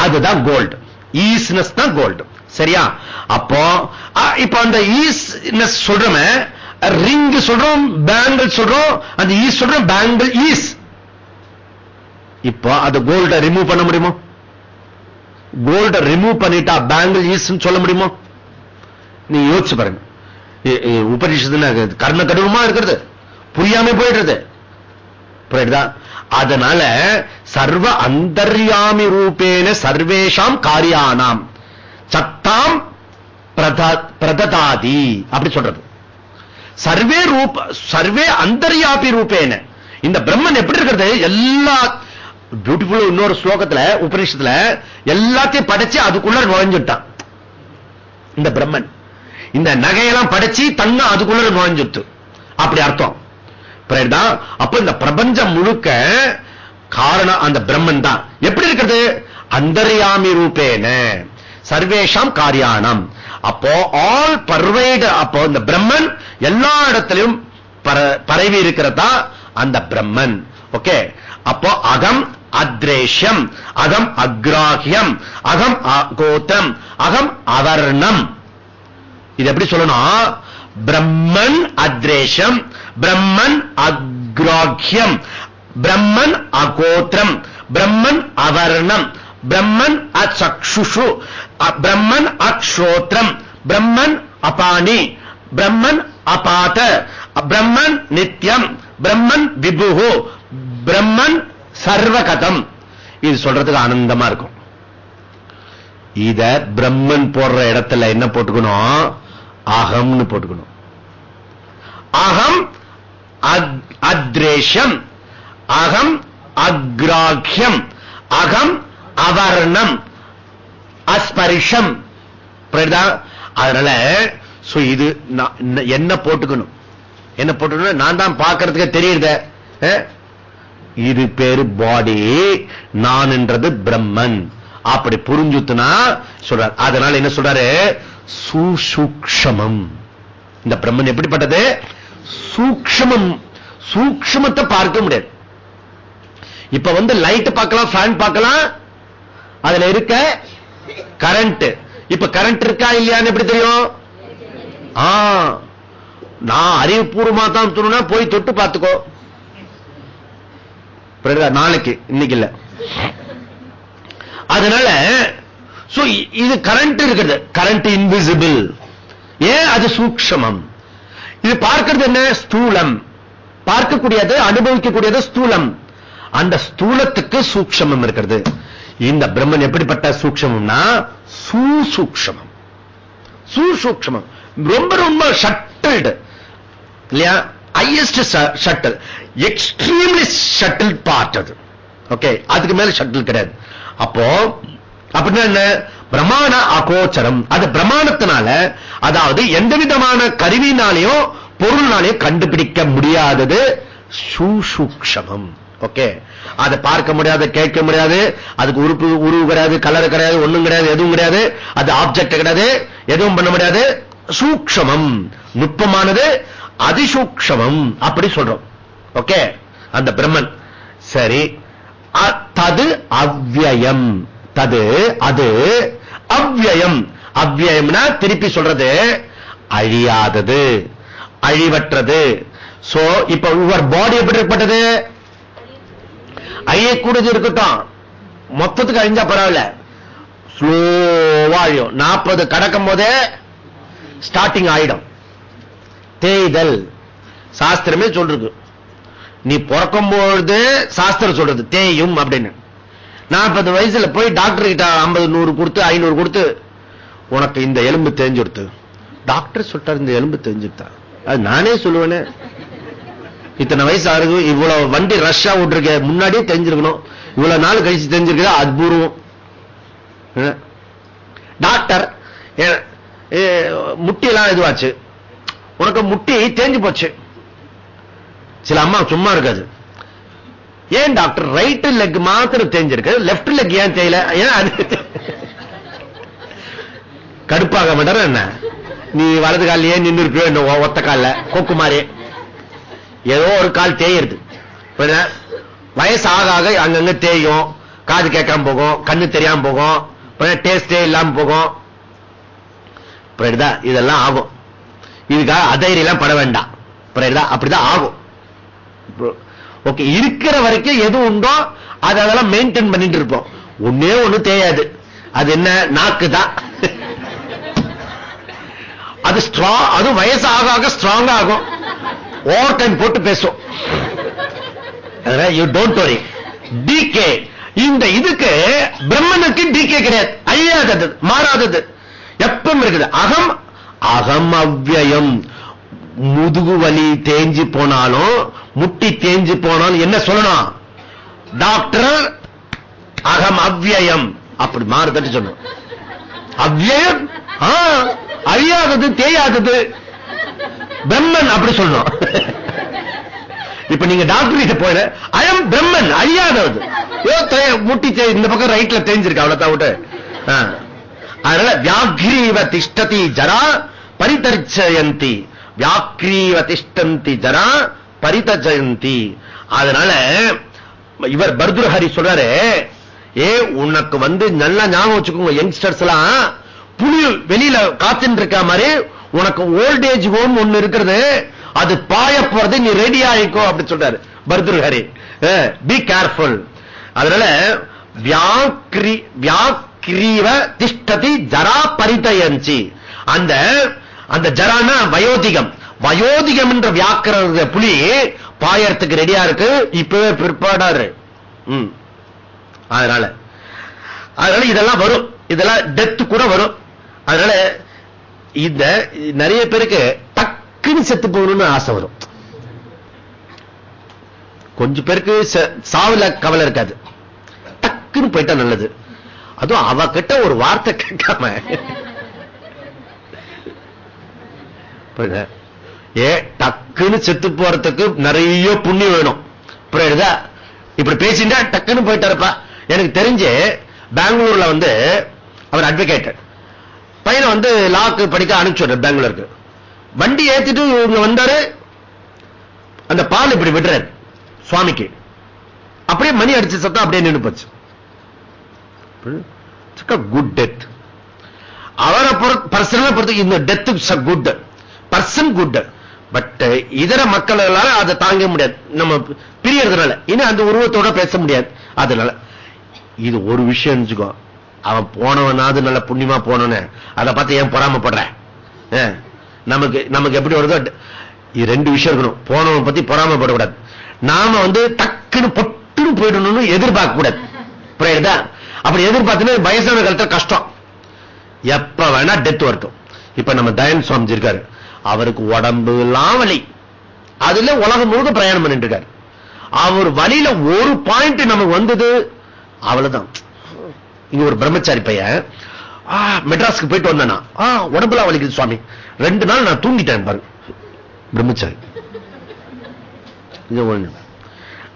அதுதான் கோல்டு ஈஸ்னஸ் தான் கோல்டு சரியா? அப்போ இப்ப அந்த ஈஸ்னஸ் சொல்றோமே? ரிங் சொல்றோம் பேங்கிள் சொல்றோம் அந்த ஈஸ் சொல்றோம் பேங்கிள் ஈஸ். இப்போ அது கோல்ட ரிமூவ் பண்ண முடியுமோ? கோல்ட ரிமூவ் பண்ணிட்டா பேங்கிள் ஈஸ் சொல்ல முடியுமோ? நீ யோசிச்சு பாருங்க. உபனிஷத்து கர்ண கடுவமா இருக்கிறது? புரியாம போயிடுறது. புரியுதா? அதனால சர்வ அந்தர்யாமி ரூபேன சர்வேஷாம் காரியானாம். சத்தாம் பிரததாதி அப்படி சொல்றது. சர்வே ரூப சர்வே அந்தர்யாபி ரூபேன. இந்த பிரம்மன் எப்படி இருக்கிறது? எல்லா பியூட்டிஃபுல் இன்னொரு ஸ்லோகத்துல உபநிஷத்துல எல்லாத்தையும் படைச்சு அதுக்குள்ள நுழைஞ்சுட்டான். இந்த பிரம்மன். இந்த நகையெல்லாம் படைச்சு தங்க அதுக்குள்ள நுழைஞ்சுட்டு அப்படி அர்த்தம். அப்ப இந்த பிரபஞ்சம் முழுக்க காரணம் அந்த பிரம்மன் தான். எப்படி இருக்கிறது? அந்தர்யாமி ரூபேன. சர்வேஷாம் காரியானம் அப்போ ஆல் பர்வைடு அப்போ இந்த பிரம்மன் எல்லா இடத்திலும் பரவி இருக்கிறதா? அந்த பிரம்மன். ஓகே அப்போ அகம் அத்ரேஷம் அகம் அக்ராஹியம் அகம் கோத்தம் அகம் அவர்ணம். இது எப்படி சொல்லணும் பிரம்மன் அத்ரேஷம் பிரம்மன் அக்ராஹ்யம் பிரம்மன் அகோத்திரம் பிரம்மன் அவர்ணம் பிரம்மன் அச்சுஷு பிரம்மன் அக்ஷோத்திரம். பிரம்மன் அபானி பிரம்மன் அபாத. பிரம்மன் நித்யம். பிரம்மன் விபுகு. பிரம்மன் சர்வகதம். இது சொல்றதுக்கு ஆனந்தமா இருக்கும். இத பிரம்மன் போடுற இடத்துல என்ன போட்டுக்கணும்? அகம்னு போட்டுக்கணும். அகம் அத்ரேஷம். அகம் அக்ராஹ்யம் அகம் அவர்ணம். அஸ்பரிஷம். அதனால இது என்ன போட்டுக்கணும்? என்ன போட்டுக்கணும் நான் தான் பார்க்கறதுக்கு தெரியுத இது பேரு பாடி நான் என்றது பிரம்மன். அப்படி புரிஞ்சுத்துனா சொல்றார். அதனால என்ன சொல்றாரு? சுசூக்ஷமம். இந்த பிரம்மன் எப்படிப்பட்டது? சூக்ஷமம். சூக்ஷமத்தை பார்க்க முடியாது. இப்ப வந்து லைட் பார்க்கலாம் ஃபேன் பார்க்கலாம். அதுல இருக்க கரண்ட் இப்ப கரண்ட் இருக்கா இல்லையான்னு எப்படி தெரியும்? நான் அறிவுபூர்வமா தான் சொன்னா போய் தொட்டு பார்த்துக்கோ. நாளைக்கு. இன்னைக்கு இல்ல. அதனால இது கரண்ட் இருக்கிறது. கரண்ட் இன்விசிபிள் ஏன்? அது சூக்ஷமம். இது பார்க்கிறது என்ன? ஸ்தூலம். பார்க்கக்கூடியது அனுபவிக்கக்கூடியது ஸ்தூலம். அந்த ஸ்தூலத்துக்கு சூக்ஷமம் இருக்கிறது. இந்த பிரம்மன் எப்படிப்பட்ட சூக்ஷமம்னா சூசூக்ஷமம். சூசூக்ஷமம். ரொம்ப ரொம்ப ஷட்டில்டு இல்லையா? Highest subtle extremely subtle part அது. ஓகே அதுக்கு மேல ஷட்டில் கிடையாது. அப்போ அப்படின்னா என்ன? பிரமாண அகோச்சரம். அது பிரமாணத்தினால அதாவது எந்த விதமான கருவினாலையும் பொருள்னாலையும் கண்டுபிடிக்க முடியாதது சூசூக்ஷமம். ஓகே அதை பார்க்க முடியாது கேட்க முடியாது அதுக்கு உறுப்பு உருவு கிடையாது கலர் கிடையாது ஒண்ணும் கிடையாது எதுவும் கிடையாது அது ஆப்ஜெக்ட் கிடையாது எதுவும் பண்ண முடியாது. சூக்ஷமம். நுட்பமானது அதிசூக்ஷமம். அப்படி சொல்றோம். ஓகே அந்த பிரம்மன். சரி. தது அவ்வயம். தது அது அவ்வயம். அவ்வயம்னா திருப்பி சொல்றது அழியாதது அழிவற்றது. சோ இப்ப ஒவ்வொரு பாடி எப்படி ஏற்பட்டது அழியக்கூடியது இருக்கட்டும். மொத்தத்துக்கு அழிஞ்சா பரவாயில்ல. ஸ்லோவா அழியும் நாற்பது கடக்கும் போதே ஸ்டார்டிங் ஆயிடும். தேய்தல். சாஸ்திரமே சொல்றது. நீ பிறக்கும் பொழுது சாஸ்திரம் சொல்றது தேயும் அப்படின்னு. நாற்பது வயசுல போய் டாக்டர் கிட்ட ஐம்பது நூறு கொடுத்து ஐநூறு கொடுத்து உனக்கு இந்த எலும்பு தெரிஞ்சுடுத்து டாக்டர் சொல்லிட்டார் இந்த எலும்பு தெரிஞ்சுட்டா அது நானே சொல்லுவேனே. இத்தனை வயசு ஆகுது இவ்வளவு வண்டி ரஷ்ஷா விட்டுருக்க. முன்னாடியே தெரிஞ்சிருக்கணும். இவ்வளவு நாள் கழிச்சு தெரிஞ்சிருக்கா அத்பூர்வம் டாக்டர் முட்டியெல்லாம் இதுவாச்சு. உனக்கு முட்டி தேஞ்சு போச்சு. சில அம்மா சும்மா இருக்காது. ஏன் டாக்டர் ரைட் லெக் மாத்திரம் தேஞ்சிருக்கு. லெப்ட் லெக் ஏன் தேயல? ஏன் அது கடுப்பாக மாட்டார் என்ன? நீ வலது காலையே நின்று இருப்பியோ ஒத்த காலில். கொக்கு மாதிரி ஏதோ ஒரு கால் தேயிருது வயசு ஆக ஆக அங்கங்க தேயும். காது கேட்காம போகும் கண்ணு தெரியாம போகும் டேஸ்டே இல்லாம போகும். இதெல்லாம் ஆகும். இதுக்காக அதைரியெல்லாம் பட வேண்டாம். அப்படிதான் ஆகும். ஓகே இருக்கிற வரைக்கும் எது உண்டோ அது அதெல்லாம் மெயின்டைன் பண்ணிட்டு இருப்போம். ஒன்னே ஒண்ணு தேயாது. அது என்ன? நாக்கு தான். அது ஸ்ட்ராங் அது வயசு ஆக ஆக ஸ்ட்ராங் ஆகும். ஓவர் டைம் போட்டு பேசும். யூ டோன்ட் வரி டிகே இந்த இதுக்கு பிரம்மனுக்கு டிகே கிடையாது. அழியாதது மாறாதது. எப்பவும் இருக்குது. அகம் அகம் அவ்வயம். முதுகு வலி தேஞ்சு போனாலும் முட்டி தேஞ்சு போனாலும் என்ன சொல்லணும்? டாக்டர் அகம் அவ்வயம். அப்படி மாறுதட்டு சொன்னோம் அவ்வயம் அழியாதது தேயாதது. பிரம்மன் அப்படி சொல்லணும் இப்ப நீங்க டாக்டர் கிட்ட போயிட ஐயம் பிரம்மன் அழியாதது முட்டி இந்த பக்கம் ரைட்ல தெரிஞ்சிருக்கு அவ்வளவு விட்டு. அதனால வியாக்ரீவ திஷ்டதி ஜரா பரிதர்ச்சயந்தி வியாக்ரீவ திஷ்டந்தி ஜரா பரிதஜயந்தி அதனால இவர் பர்துரஹரி சொல்றாரு ஏ உனக்கு வந்து நல்லா ஞாபகம் வச்சுக்கோங்க யங்ஸ்டர்ஸ் எல்லாம். புலி வெளியில காத்துட்டு இருக்க மாதிரி உனக்கு ஓல்டேஜ் ஹோம் ஒண்ணு இருக்கிறது அது பாய போறது நீ ரெடி ஆயிக்கோ அப்படி சொல்றாரு. பர்துரஹரி பி கேர்ஃபுல் அதனால வியாக்ரி வியாக்ரீவ திஷ்டதி ஜரா பரிதயஞ்சி அந்த அந்த ஜரானா வயோதிகம். வயோதிகம் என்ற வியாக்கிர புலி பாயறதுக்கு ரெடியா இருக்கு. இப்பவே பிற்பாடாரு. அதனால அதனால இதெல்லாம் வரும். இதெல்லாம் டெத் கூட வரும். அதனால இந்த நிறைய பேருக்கு டக்குன்னு செத்து போகணும்னு ஆசை வரும். கொஞ்சம் பேருக்கு ச- சாவுல கவலை இருக்காது. டக்குன்னு போயிட்டா நல்லது. அதுவும் அவ கிட்ட ஒரு வார்த்தை கேட்காம. ஏ டக்குன்னு செத்து போறதுக்கு நிறைய புண்ணியம் வேணும். புரியுதா? இப்படி பேசிட்டா டக்குன்னு போயிட்டாருப்பா. எனக்கு தெரிஞ்சு பெங்களூர்ல வந்து அவர் அட்வொகேட் பையனை வந்து லாக்கு படிக்க அனுப்பிச்சு பெங்களூருக்கு. வண்டி ஏத்திட்டு இவங்க வந்தாரு. அந்த பால் இப்படி விடுறாரு சுவாமிக்கு. அப்படியே மணி அடிச்சு சத்தம் அப்படியே நின்னு போச்சு. குட் டெத் அவரை பர்சனலா பொறுத்து இந்த death good person good but இதர மக்களால அதை தாங்க முடியாது. நம்ம பிரியறதுனால. இன்னும் அந்த உருவத்தோட பேச முடியாது. அதனால இது ஒரு விஷயம் இருந்துச்சுக்கோ அவன் போனவனாவது நல்ல புண்ணியமா போனவனே. அதை பார்த்து ஏன் பொறாமப்படுற? நமக்கு நமக்கு எப்படி வருதோ ரெண்டு விஷயம் இருக்கணும். போனவன் பத்தி பொறாமப்படக்கூடாது. நாம வந்து டக்குன்னு பொட்டுன்னு போயிடணும்னு எதிர்பார்க்க கூடாது புரியுதா? அப்படி எதிர்பார்த்துன்னு வயசான காலத்துல கஷ்டம். எப்ப வேணா டெத் வரட்டும் இப்ப நம்ம தயன் சுவாமிஜி இருக்காரு. அவருக்கு உடம்பு எல்லாம் வலி. அதுல உலகம் முழுக்க பிரயாணம் பண்ணிட்டு இருக்காரு. அவர் வழியில ஒரு பாயிண்ட் நமக்கு வந்தது அவ்வளவுதான். இங்க ஒரு பிரம்மச்சாரி பையன். மெட்ராஸ்க்கு போயிட்டு வந்தேனா. ஆ, உடம்புலாம் வலிக்குது சுவாமி. ரெண்டு நாள் நான் தூங்கிட்டேன் பாரு. பிரம்மச்சாரி.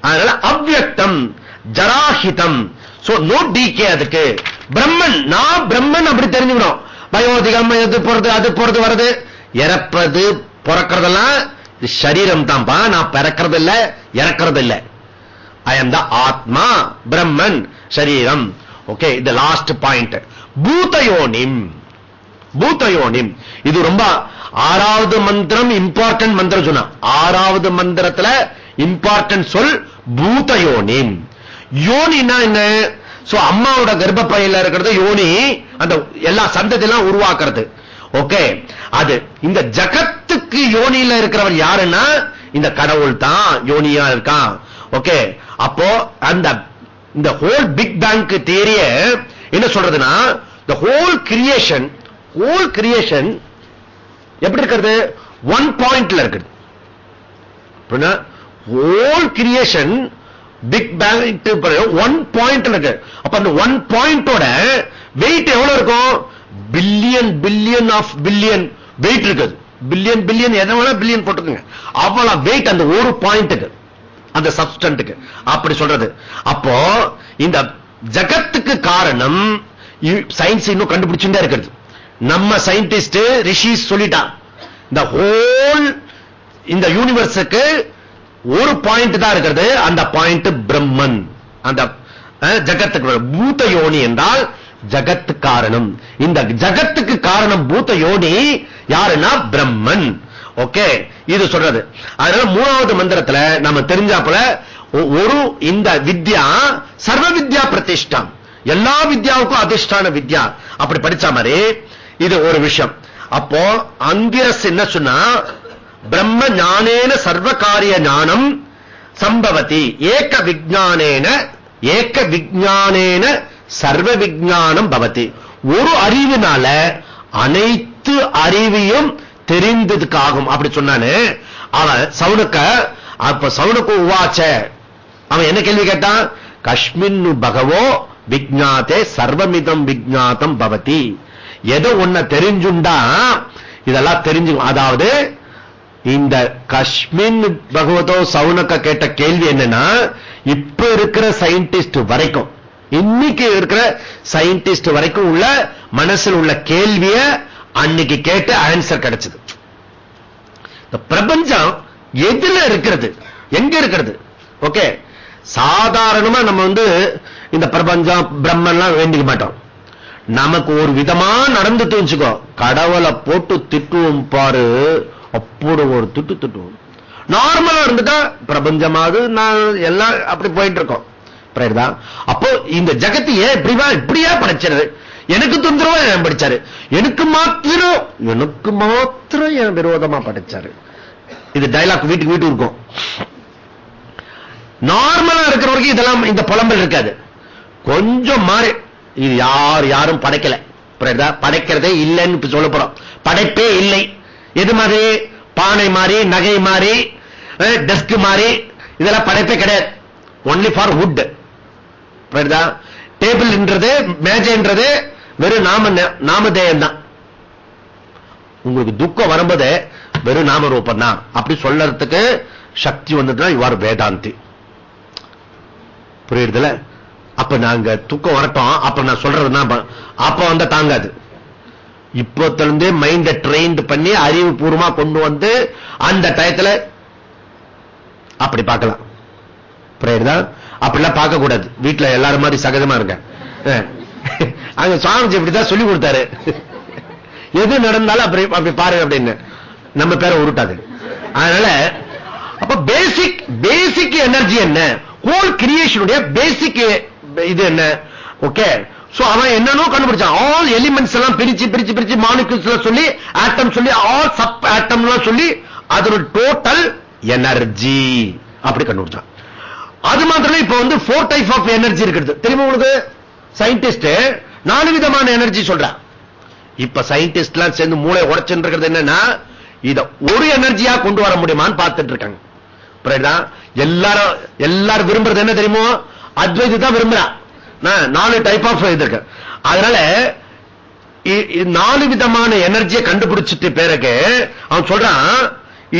அதனால அவ்வக்தம் ஜராஹிதம். நோ டிகே அதுக்கு. பிரம்மன் நான் பிரம்மன் அப்படி தெரிஞ்சுக்கணும். பயோதிகம் எது போறது அது போறது வருது இறப்பது பிறக்கிறதெல்லாம் சரீரம் தான்ப்பா நான் பிறக்கிறது இல்ல இறக்கிறது இல்ல ஐ எம் த ஆத்மா பிரம்மன் சரீரம். ஓகே இந்த லாஸ்ட் பாயிண்ட் பூதயோனிம் பூதயோனிம் இது ரொம்ப ஆறாவது மந்திரம் இம்பார்ட்டன்ட் மந்திரம் சொன்னா. ஆறாவது மந்திரத்துல இம்பார்ட்டன்ட் சொல் பூதயோனிம் யோனினா என்ன? சோ அம்மாவோட கர்ப்பப்பையில இருக்கிறது யோனி அந்த எல்லா சந்ததியெல்லாம் உருவாக்குறது. ஓகே அது இந்த ஜகத்துக்கு யோனியில இருக்கிறவர் யாருன்னா இந்த கடவுள் தான் யோனியா இருக்கான். ஓகே அப்போ அந்த இந்த ஹோல் பிக் பேங்க் தியரிய என்ன சொல்றதுன்னா இந்த ஹோல் creation ஹோல் creation எப்படி இருக்கிறது? ஒன் பாயிண்ட்ல இருக்குது. Whole creation big bang one point இருக்கு. அப்ப அந்த ஒன் பாயிண்டோட வெயிட் எவ்வளவு இருக்கும்? Billion billion of billion weight இருக்குது. பில்லியன் பில்லியன் என்ன வேணா பில்லியன் போட்டுக்கோங்க. அவ்வளவு வெயிட் அந்த ஒரு பாயிண்ட்டுக்கு அந்த சப்ஸ்டன்ட்டுக்கு அப்படி சொல்றது. அப்போ இந்த ஜகத்துக்கு காரணம் சயின்ஸ் இன்னும் கண்டுபிடிச்சுட்டே இருக்கிறது. நம்ம சயின்டிஸ்ட் ரிஷி சொல்லிட்டான் இந்த ஹோல் இந்த யூனிவர்ஸுக்கு ஒரு பாயிண்ட் தான் இருக்கிறது. அந்த பாயிண்ட் பிரம்மன். அந்த ஜகத்துக்கு பூத யோனி என்றால் ஜகத்து காரணம். இந்த ஜகத்துக்கு காரணம் பூத யோனி யாருன்னா பிரம்மன். ஓகே? இது சொல்றது. அதனால மூணாவது மந்திரத்துல நம்ம தெரிஞ்சாப்புல ஒரு இந்த வித்யா சர்வ வித்யா பிரதிஷ்டம். எல்லா வித்யாவுக்கும் அதிஷ்டான வித்யா. அப்படி படிச்ச மாதிரி இது ஒரு விஷயம். அப்போ அங்கிரஸ் என்ன சொன்னா பிரம்ம ஞானேன சர்வ காரிய ஞானம் சம்பவதி. ஏக விஜானேன ஏக விஜானேன சர்வ விஜானம் பவதி. ஒரு அறிவினால அனைத்து அறிவையும் தெரிந்ததுக்கு ஆகும் அப்படி சொன்னானு. அவன் சவுனுக்க அப்ப சவுனுக்கு உவாச்ச. அவன் என்ன கேள்வி கேட்டான்? கஷ்மின்னு பகவோ விஜாத்தே சர்வமிதம் விஜாத்தம் பவதி. எதோ ஒன்ன தெரிஞ்சுண்டா இதெல்லாம் தெரிஞ்சு அதாவது இந்த கஷ்மின் பகவதோ சவுனக்க கேட்ட கேள்வி என்னன்னா இப்ப இருக்கிற சயின்டிஸ்ட் வரைக்கும் இன்னைக்கு இருக்கிற சயின்டிஸ்ட் வரைக்கும் உள்ள மனசில் உள்ள கேள்விய அன்னைக்கு கேட்டு ஆன்சர் கிடைச்சது. இந்த பிரபஞ்சம் எதுல இருக்கிறது? எங்க இருக்கிறது? ஓகே சாதாரணமா நம்ம வந்து இந்த பிரபஞ்சம் பிரம்மன்லாம் வேண்டிக்க மாட்டோம். நமக்கு ஒரு விதமா நடந்து தெரிஞ்சுக்கோ கடவுளை போட்டு திட்டுவோம் பாரு. அப்படி ஒரு திட்டு திட்டுவோம். நார்மலா இருந்துட்டா பிரபஞ்சமாவது நான் எல்லாம் அப்படி போயிட்டு இருக்கோம். அப்போ இந்த ஜகத்து ஏன் இப்படிவா இப்படியா படைச்சது எனக்கு தொந்தரவா ஏன் படிச்சாரு. எனக்கு மாத்திரம் எனக்கு மாத்திரம் என் விரோதமா படைச்சாரு. இது டைலாக் வீட்டுக்கு வீட்டு இருக்கும் நார்மலா இருக்கிற வரைக்கும் இதெல்லாம் இந்த புலம்பல் இருக்காது. கொஞ்சம் மாறி இது யார் யாரும் படைக்கல. படைக்கிறதே இல்லைன்னு சொல்ல போறோம். படைப்பே இல்லை. எது மாதிரி? பானை மாறி நகை மாறி டெஸ்க் மாறி இதெல்லாம் படைப்பே கிடையாது. ஒன்லி ஃபார் வுட் டேபிள்ன்றது மேஜைன்றது வெறும் நாம நாமதேயம் தான் உங்களுக்கு துக்கம் வரும்போது வெறும் நாம ரூபம் தான் அப்படி சொல்லறதுக்கு சக்தி வந்துட்டுனா இவ்வாறு வேதாந்தி. புரியுதுல அப்ப நாங்க துக்கம் வரட்டும். அப்ப நான் சொல்றதுன்னா அப்ப வந்தா தாங்காது. இப்பத்திலிருந்தே மைண்ட ட்ரெயின் பண்ணி அறிவு பூர்வமா கொண்டு வந்து அந்த டயத்துல அப்படி பார்க்கலாம். புரியுதா அப்படிலாம் பார்க்க கூடாது வீட்டுல எல்லாரும் மாதிரி சகஜமா இருக்க அங்க சுவாமிஜி இப்படிதான் சொல்லி கொடுத்தாரு. எது நடந்தாலும் அப்படி அப்படி பாரு அப்படின்னு. நம்ம பேரை உருட்டாது. அதனால அப்ப பேசிக் பேசிக் எனர்ஜி என்ன? ஹோல் கிரியேஷனுடைய பேசிக் இது என்ன? ஓகே சோ அவன் என்னன்னு கண்டுபிடிச்சான். ஆல் எலிமெண்ட்ஸ் எல்லாம் பிரிச்சு பிரிச்சு பிரிச்சு மாலிகுல்ஸ் சொல்லி ஆட்டம் சொல்லி ஆல் சப் ஆட்டம் சொல்லி அதோட டோட்டல் எனர்ஜி அப்படி கண்டுபிடிச்சான். அது மாத்திரம் இப்ப வந்து போர் டைப் ஆஃப் எனர்ஜி இருக்கிறது. தெரியுமா உங்களுக்கு? சயின்டிஸ்ட் நாலு விதமான எனர்ஜி சொல்றான் இப்ப சயின்டிஸ்ட் எல்லாம் சேர்ந்து மூளை உடைச்சுன்றது என்னன்னா இத ஒரு எனர்ஜியா கொண்டு வர முடியுமான்னு பார்த்துட்டு இருக்காங்க எல்லாரும் எல்லாரும் விரும்புறது என்ன தெரியுமோ? அத்வைதி தான் விரும்புறான் நாலு டைப் ஆஃப் இது இருக்கு அதனால நாலு விதமான எனர்ஜியை கண்டுபிடிச்சிட்டு பிறகு அவன் சொல்றான்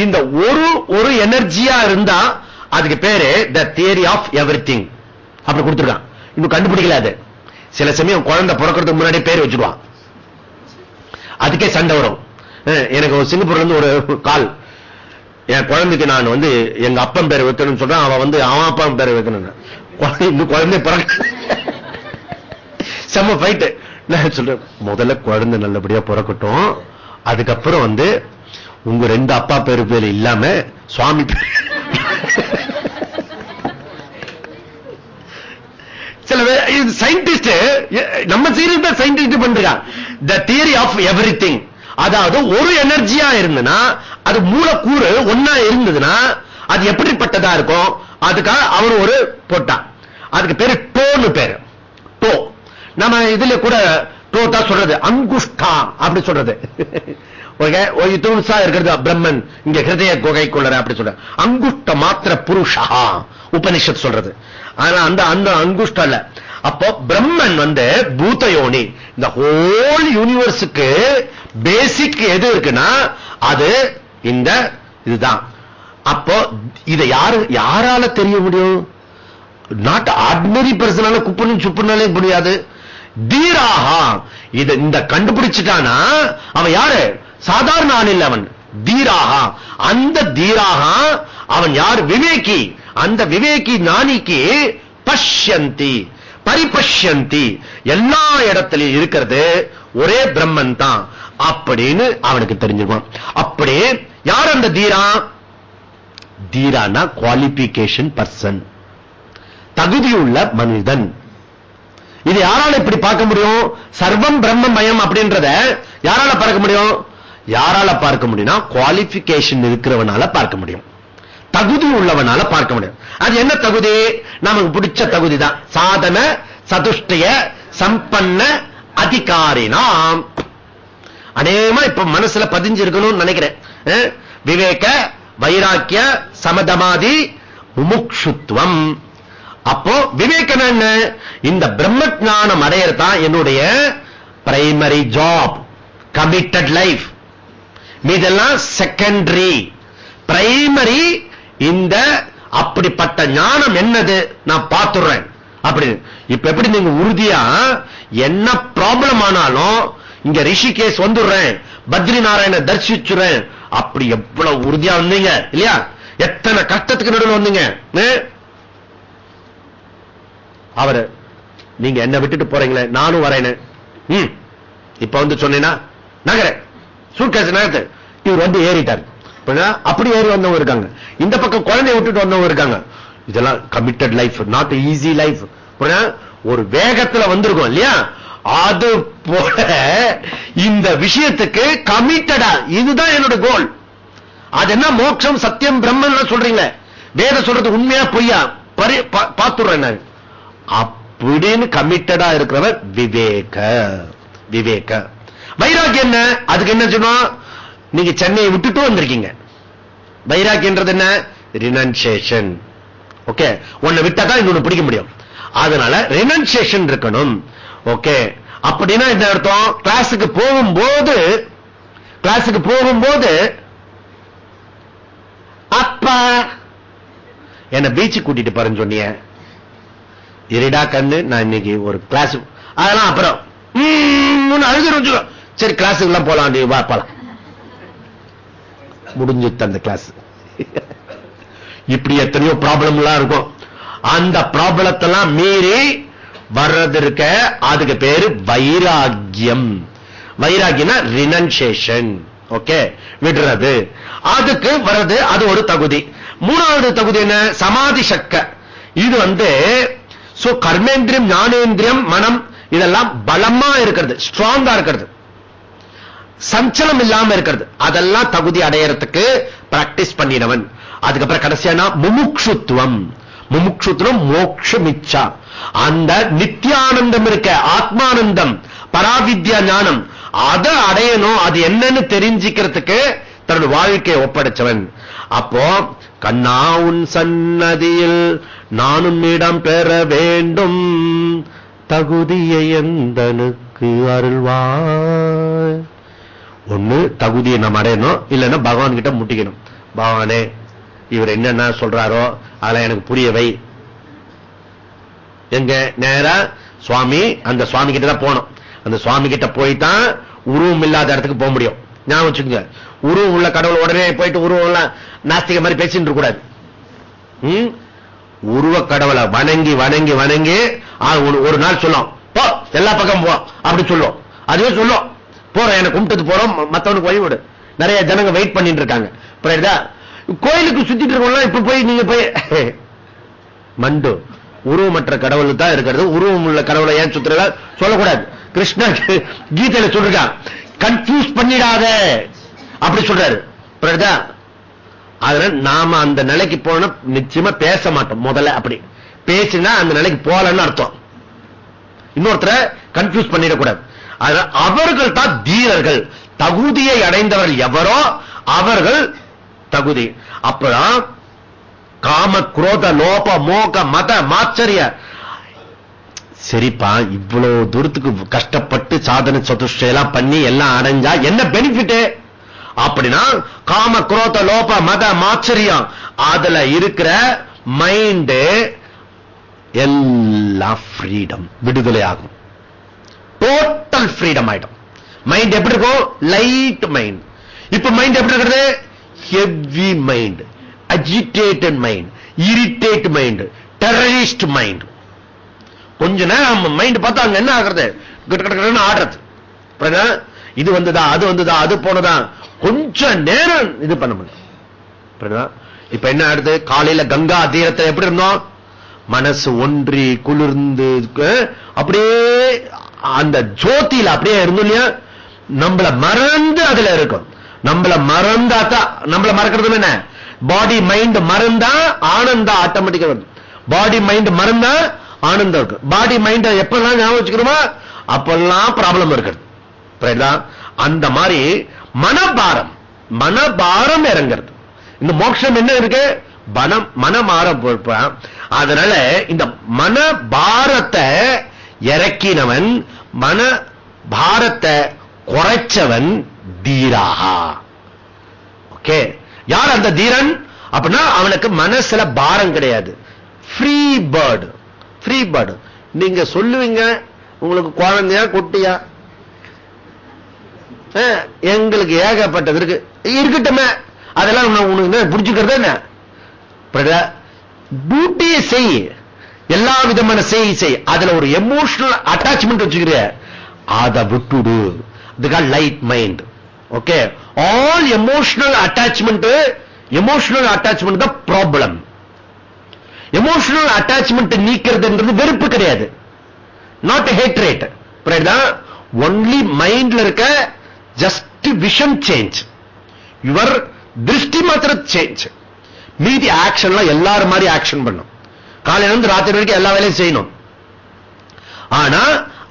இந்த ஒரு ஒரு எனர்ஜியா இருந்தா அதுக்கு பேரு the theory of everything அப்படி கொடுத்துருக்கான். இன்னும் கண்டுபிடிக்கல அது. சில சமயம் குழந்தை பிறக்கிறதுக்கு முன்னாடி பேர் வச்சுடுவான். அதுக்கே சண்டை வரும். எனக்கு சிங்கப்பூர்ல இருந்து ஒரு கால். என் குழந்தைக்கு நான் வந்து எங்க அப்பன் பேர் வைக்கணும்னு சொல்றேன். அவன் வந்து அவன் அப்பா பேர் வைக்கணும் இன்னும் குழந்தை பிறக்க செம்ம ஃபைட்டு நான் சொல்றேன் முதல்ல குழந்தை நல்லபடியா பிறக்கட்டும். அதுக்கப்புறம் வந்து உங்க ரெண்டு அப்பா பேரு பேர் இல்லாம சுவாமி சில சயின்டிஸ்ட் நம்ம சீரியஸ் சயின்டிஸ்ட் பண்றான் the theory of everything அதாவது ஒரு எனர்ஜியா இருந்ததுன்னா அது மூலக்கூறு ஒன்னா இருந்ததுன்னா அது எப்படிப்பட்டதா இருக்கும்? அதுக்காக அவர் ஒரு போட்டான். அதுக்கு பேரு டோன்னு பேரு. டோ. நம்ம இதுல கூட டோ தான் சொல்றது. அங்குஷ்டா அப்படி சொல்றது. இருக்கிறது பிரம்மன். இங்க ஹிருதய குகை கொள்ளற அப்படி சொல்ற. அங்குஷ்ட மாத்திர புருஷா. உபனிஷத் சொல்றது. ஆனா அந்த அந்த அங்குஷ்ட அப்போ பிரம்மன் வந்து பூத்தயோனி இந்த ஹோல் யூனிவர்ஸுக்கு பேசிக் எது இருக்குன்னா அது இந்த இதுதான். அப்போ இதை யாரு யாரால தெரிய முடியும்? நாட் ஆர்டினரி பர்சனால குப்புன்னு சுப்புனாலே முடியாது. தீராகா இது இந்த கண்டுபிடிச்சிட்டானா அவன் யாரு? சாதாரண ஆள் இல்லை அவன். தீராகா. அந்த தீராகா அவன் யார்? விவேகி. அந்த விவேகி ஞானிக்கு பஷ்யந்தி பரிபஷ்யந்தி. எல்லா இடத்திலையும் இருக்கிறது ஒரே பிரம்மன் தான் அப்படின்னு அவனுக்கு தெரிஞ்சிருவான் அப்படியே யார் அந்த தீரா? தீரானா குவாலிபிகேஷன் பர்சன் தகுதியுள்ள மனிதன். இது யாரால இப்படி பார்க்க முடியும்? சர்வம் பிரம்ம மயம் அப்படின்றத யாரால பார்க்க முடியும்? யாரால பார்க்க முடியும்னா குவாலிபிகேஷன் இருக்கிறவனால பார்க்க முடியும். தகுதி உள்ளவனால பார்க்க முடியும். அது என்ன தகுதி? நமக்கு பிடிச்ச தகுதி தான் சாதன சதுஷ்டய சம்பன்ன அதிகாரினாம். அநேகமா இப்ப மனசுல பதிஞ்சிருக்கணும்னு நினைக்கிறேன். விவேக வைராக்கிய சமதமாதி முமுக்ஷுத்துவம். அப்போ விவேகம் என்ன? இந்த பிரம்ம ஜானம் அடையறதான் என்னுடைய பிரைமரி ஜாப் கமிட்டட் லைஃப் மீதெல்லாம் செகண்டரி பிரைமரி இந்த அப்படிப்பட்ட ஞானம் என்னது? நான் பார்த்துடுறேன். அப்படி. இப்ப எப்படி நீங்க உறுதியா என்ன ப்ராப்ளம் ஆனாலும் இங்க ரிஷிகேஷ் வந்துடுறேன் பத்ரி நாராயண தரிசிச்சுறேன் அப்படி எவ்வளவு உறுதியா வந்தீங்க இல்லையா? எத்தனை கஷ்டத்துக்கு நடுவில் வந்தீங்க? அவரு நீங்க என்ன விட்டுட்டு போறீங்களே நானும் வரேன்னு. இப்ப வந்து சொன்னீங்கன்னா நகர. சூட்கேஸ் நகரத்து. இவர் வந்து ஏறிட்டார். அப்படி ஏறி வந்தவங்க இருக்காங்க. இந்த பக்கம் குழந்தைய விட்டுட்டு வந்தவங்க இருக்காங்க. இதெல்லாம் committed life not easy life ஒரு வேகத்துல வந்திருக்கும் இல்லையா? அது போல இந்த விஷயத்துக்கு கமிட்டடா இதுதான் என்னோட கோல் அது என்ன மோட்சம் சத்தியம் பிரம்மன் சொல்றீங்க வேத சொல்றது உண்மையா பொய்யா? பார்த்துடுறேன் அப்படின்னு கமிட்டடா இருக்கிறவர் விவேக. விவேக. வைராக்கியம் என்ன? அதுக்கு என்ன சொன்னா? நீங்க சென்னையை விட்டுட்டு வந்திருக்கீங்க. வைராக்கியன்றது என்ன? ரினன்சேஷன் ஓகே உன்னை விட்டா தான் இன்னொன்னு பிடிக்க முடியும். அதனால ரினன்சேஷன் இருக்கணும். ஓகே அப்படின்னா இந்த அர்த்தம்? கிளாஸுக்கு போகும்போது கிளாஸுக்கு போகும்போது அப்பா! என்ன பீச்சு கூட்டிட்டு பாருன்னு சொன்னிய. இருடா கண்ணு நான் இன்னைக்கு ஒரு கிளாஸ் அதெல்லாம் அப்புறம். அழுது சரி கிளாஸுக்கு எல்லாம் போலாம் வா போலாம். முடிஞ்சு அந்த கிளாஸ் இப்படி எத்தனையோ ப்ராப்ளம் எல்லாம் இருக்கும். அந்த ப்ராப்ளத்தெல்லாம் மீறி வர்றது இருக்க அதுக்கு பேரு வைராகியம் வைராகியம்னா ரினன்சேஷன் ஓகே விடுறது. அதுக்கு வர்றது அது ஒரு தகுதி. மூணாவது தகுதி என்ன? சமாதி சக்க. இது வந்து கர்மேந்திரியம் ஞானேந்திரியம் மனம் இதெல்லாம் பலமா இருக்கிறது ஸ்ட்ராங்கா இருக்கிறது. சஞ்சலம் இல்லாம இருக்கிறது. அதெல்லாம் தகுதி அடையறதுக்கு பிராக்டிஸ் பண்ணினவன். அதுக்கப்புறம் கடைசியானா முமுக்ஷுத்துவம். முமுக்ஷுத்துவம் மோக்ஷமிச்சா. அந்த நித்தியானந்தம் இருக்க ஆத்மானந்தம் பராவித்யா ஞானம் அதை அடையணும். அது என்னன்னு தெரிஞ்சுக்கிறதுக்கு தன்னுடைய வாழ்க்கையை ஒப்படைச்சவன். அப்போ கண்ணா உன் சன்னதியில் நானும் இடம் பெற வேண்டும். தகுதியை எந்தனுக்கு அருள்வாய்? ஒண்ணு தகுதியை நம்ம அடையணும். இல்லைன்னா பகவான் கிட்ட முட்டிக்கணும். பகவானே இவர் என்னென்ன சொல்றாரோ அதெல்லாம் எனக்கு புரியவை. எங்க? நேரா சுவாமி அந்த சுவாமி கிட்ட தான் போனோம் அந்த சுவாமி கிட்ட போய்தான் உருவம் இல்லாத இடத்துக்கு போக முடியும். ஞாபகம் வச்சுக்கோங்க. உருவம் உள்ள கடவுள் உடனே போயிட்டு உருவம் எல்லாம் நாஸ்திக மாதிரி பேசிட்டு கூடாது உருவ கடவுளை வணங்கி வணங்கி வணங்கி ஒரு நாள் சொல்லும். போ எல்லா பக்கம் போ அப்படி சொல்லும் அதுவே சொல்லும். போறோம் எனக்கு கும்பிட்டு போறோம் மத்தவனுக்கு வழிவிடு. நிறைய ஜனங்க வெயிட் பண்ணிட்டு இருக்காங்க. கோயிலுக்கு சுத்திட்டு இருக்கோம்ல இப்ப போய் நீங்க போய் மண்டு. உருவமற்ற கடவுள் தான் இருக்கிறது. உருவம் உள்ள கடவுளை ஏன் சுத்துறதா? சொல்லக்கூடாது. கிருஷ்ண கீதையில சொல்றான் கன்ஃபியூஸ் பண்ணிடாத. அப்படி சொல்றாரு. அதனால நாம அந்த நிலைக்கு போன நிச்சயமா பேச மாட்டோம். முதல்ல அப்படி. பேசினா அந்த நிலைக்கு போலன்னு அர்த்தம். இன்னொருத்தரை கன்ஃபியூஸ் பண்ணிடக்கூடாது. அவர்கள் தான் தீரர்கள். தகுதியை அடைந்தவர்கள் எவரோ அவர்கள் தகுதி. அப்பதான் காம குரோத லோப மோக மத மாச்சரிய. சரிப்பா இவ்வளவு தூரத்துக்கு கஷ்டப்பட்டு சாதனை சதுஷ்டையெல்லாம் பண்ணி எல்லாம் அடைஞ்சா என்ன பெனிஃபிட் அப்படின்னா காம குரோத லோப மத மாச்சரியம். அதுல இருக்கிற மைண்டு எல்லா ஃப்ரீடம் விடுதலை ஆகும். டோட்டல் ஃப்ரீடம் ஆயிடும் மைண்ட் எப்படி இருக்கும் லைட் மைண்ட் இப்ப மைண்ட் எப்படி இருக்கிறது? Heavy mind agitated mind irritate mind terrorist mind கொஞ்ச நேரம் மைண்ட் பார்த்தா அங்க என்ன ஆகிறது? ஆடுறது. இது வந்ததா அது வந்ததா அது போனதா? கொஞ்சம் நேரம் இது பண்ண முடியும். இப்ப என்ன ஆடுது காலையில கங்கா தீரத்தில் எப்படி இருந்தோம்? மனசு ஒன்றி குளிர்ந்து அப்படியே அந்த ஜோதியில அப்படியே இருந்தோம் இல்லையா? நம்மள மறந்து அதுல இருக்கும். நம்மள மறந்தா தான் நம்மள மறக்கிறது என்ன? பாடி மைண்ட் மறந்தா ஆனந்தா ஆட்டோமேட்டிக்கா வருது பாடி மைண்ட் மறந்தா ஆனந்தம் இருக்கு பாடி மைண்ட் எப்பெல்லாம் ஞாபகம் வச்சுக்கிறோமா அப்பெல்லாம் ப்ராப்ளம் இருக்கிறது. அந்த மாதிரி மனபாரம் மனபாரம் இறங்கிறது. இந்த மோட்சம் என்ன இருக்கு? மனம் மனமாற அதனால இந்த மன பாரத்தை இறக்கினவன் மன பாரத்தை குறைச்சவன் தீராகா. ஓகே? யார் அந்த தீரன்? அப்படின்னா அவனுக்கு மனசுல பாரம் கிடையாது. ஃப்ரீ பேர்டு ஃப்ரீ பேர்டு நீங்க சொல்லுவீங்க உங்களுக்கு குழந்தையா குட்டியா? எங்களுக்கு ஏகப்பட்டது இருக்கு. இருக்கட்டுமே. அதெல்லாம் நான் உனக்கு புடிச்சுக்கிறது என்ன? டியூட்டியை செய். எல்லா விதமான செய் செய். அதுல ஒரு எமோஷனல் அட்டாச்மெண்ட் வச்சுக்கிற அதை விட்டுடு. இதுக்காக light mind okay all emotional attachment emotional attachment தான் ப்ராப்ளம் எமோஷனல் அட்டாச்மெண்ட் நீக்கிறதுன்றது வெறுப்பு கிடையாது. நாட் ஹேட்ரேட் ஒன்லி மைண்ட்ல இருக்க ஜஸ்ட் விஷன் சேஞ்ச் யுவர் திருஷ்டி மாத்திர சேஞ்ச் மீதி ஆக்ஷன்லாம் எல்லாரும் மாதிரி ஆக்ஷன் பண்ணும். காலையில இருந்து ராத்திரி வரைக்கும் எல்லா வேலையும் செய்யணும். ஆனா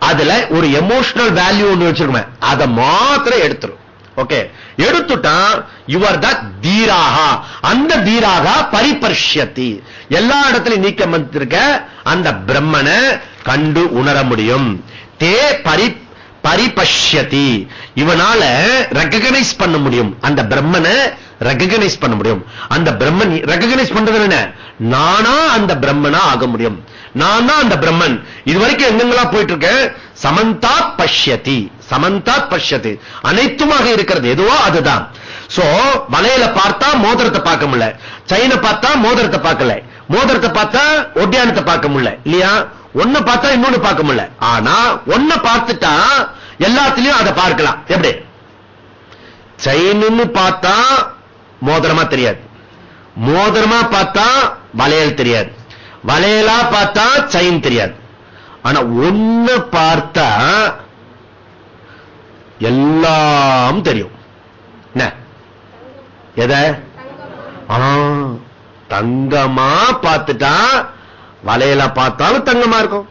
அதுல ஒரு எமோஷனல் வேல்யூ ஒன்று வச்சிருக்கோமே அதை மாத்திரம் எடுத்துரும். ஓகே எடுத்துட்டா யுவர் த தீராகா. அந்த தீராகா பரிபர்ஷத்தி எல்லா இடத்துலயும் நீக்கம் வந்திருக்க அந்த பிரம்மனை கண்டு உணர முடியும். தே பரி பரிபஷ்யதி. இவனால ரெக்கக்னைஸ் பண்ண முடியும். அந்த பிரம்மனை ரெக்கக்னைஸ் பண்ண முடியும். அந்த பிரம்மன் ரெக்கக்னைஸ் பண்றது என்ன? நானா அந்த பிரம்மனா ஆக முடியும். நான் தான் அந்த பிரம்மன். இது வரைக்கும் எங்கெங்கெல்லாம் போயிட்டு இருக்கேன் சமந்தா பஷ்யதி. சமந்தா பஷ்யதி. அனைத்துமாக இருக்கிறது. எதுவோ அதுதான். சோ வலையில பார்த்தா மோதிரத்தை பார்க்க முடியல. செயினை பார்த்தா மோதிரத்தை பார்க்கல. மோதிரத்தை பார்த்தா ஒட்டியானத்தை பார்க்க முடியல இல்லையா? ஒண்ணு பார்த்தா இன்னொன்னு பார்க்க முடியல. ஆனா ஒன்ன பார்த்துட்டா எல்லாத்திலையும் அதை பார்க்கலாம். எப்படி? செயின்னு பார்த்தா மோதிரமா தெரியாது. மோதிரமா பார்த்தா வளையல் தெரியாது. வளையலா பார்த்தா செயின் தெரியாது. ஆனா ஒண்ணு பார்த்தா எல்லாம் தெரியும். என்ன? எதை? தங்கமா பார்த்துட்டா வளையல பார்த்தாலும் தங்கமா இருக்கும்.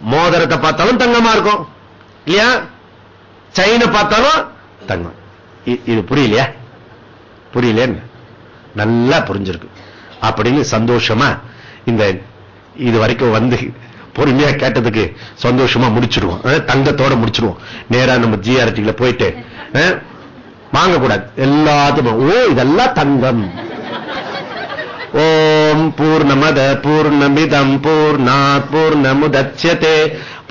மோதிரத்தை பார்த்தாலும் தங்கமா இருக்கும். இல்லையா? செயினை பார்த்தாலும் தங்கம். இது புரியலையா? புரியலையா நல்லா புரிஞ்சிருக்கு. அப்படின்னு சந்தோஷமா இந்த இது வரைக்கும் வந்து பொறுமையா கேட்டதுக்கு சந்தோஷமா முடிச்சிருவோம் தங்கத்தோட முடிச்சிருவோம் நேரா நம்ம ஜிஆர்டில போயிட்டு அஹ், வாங்கக்கூடாது. எல்லாத்துக்கும். ஓ இதெல்லாம் தங்கம். ओम् पूर्णमदपूर्णमिदम् पूर्णात् पूर्णमुदच्यते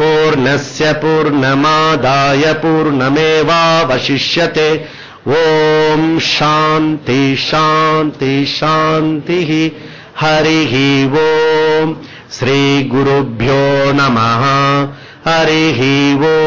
पूर्णस्य पूर्णमादाय पूर्णमेवावशिष्यते ओम् शान्ति शान्ति शान्तिः हरिः ओम् श्रीगुरुभ्यो नमः हरिः वो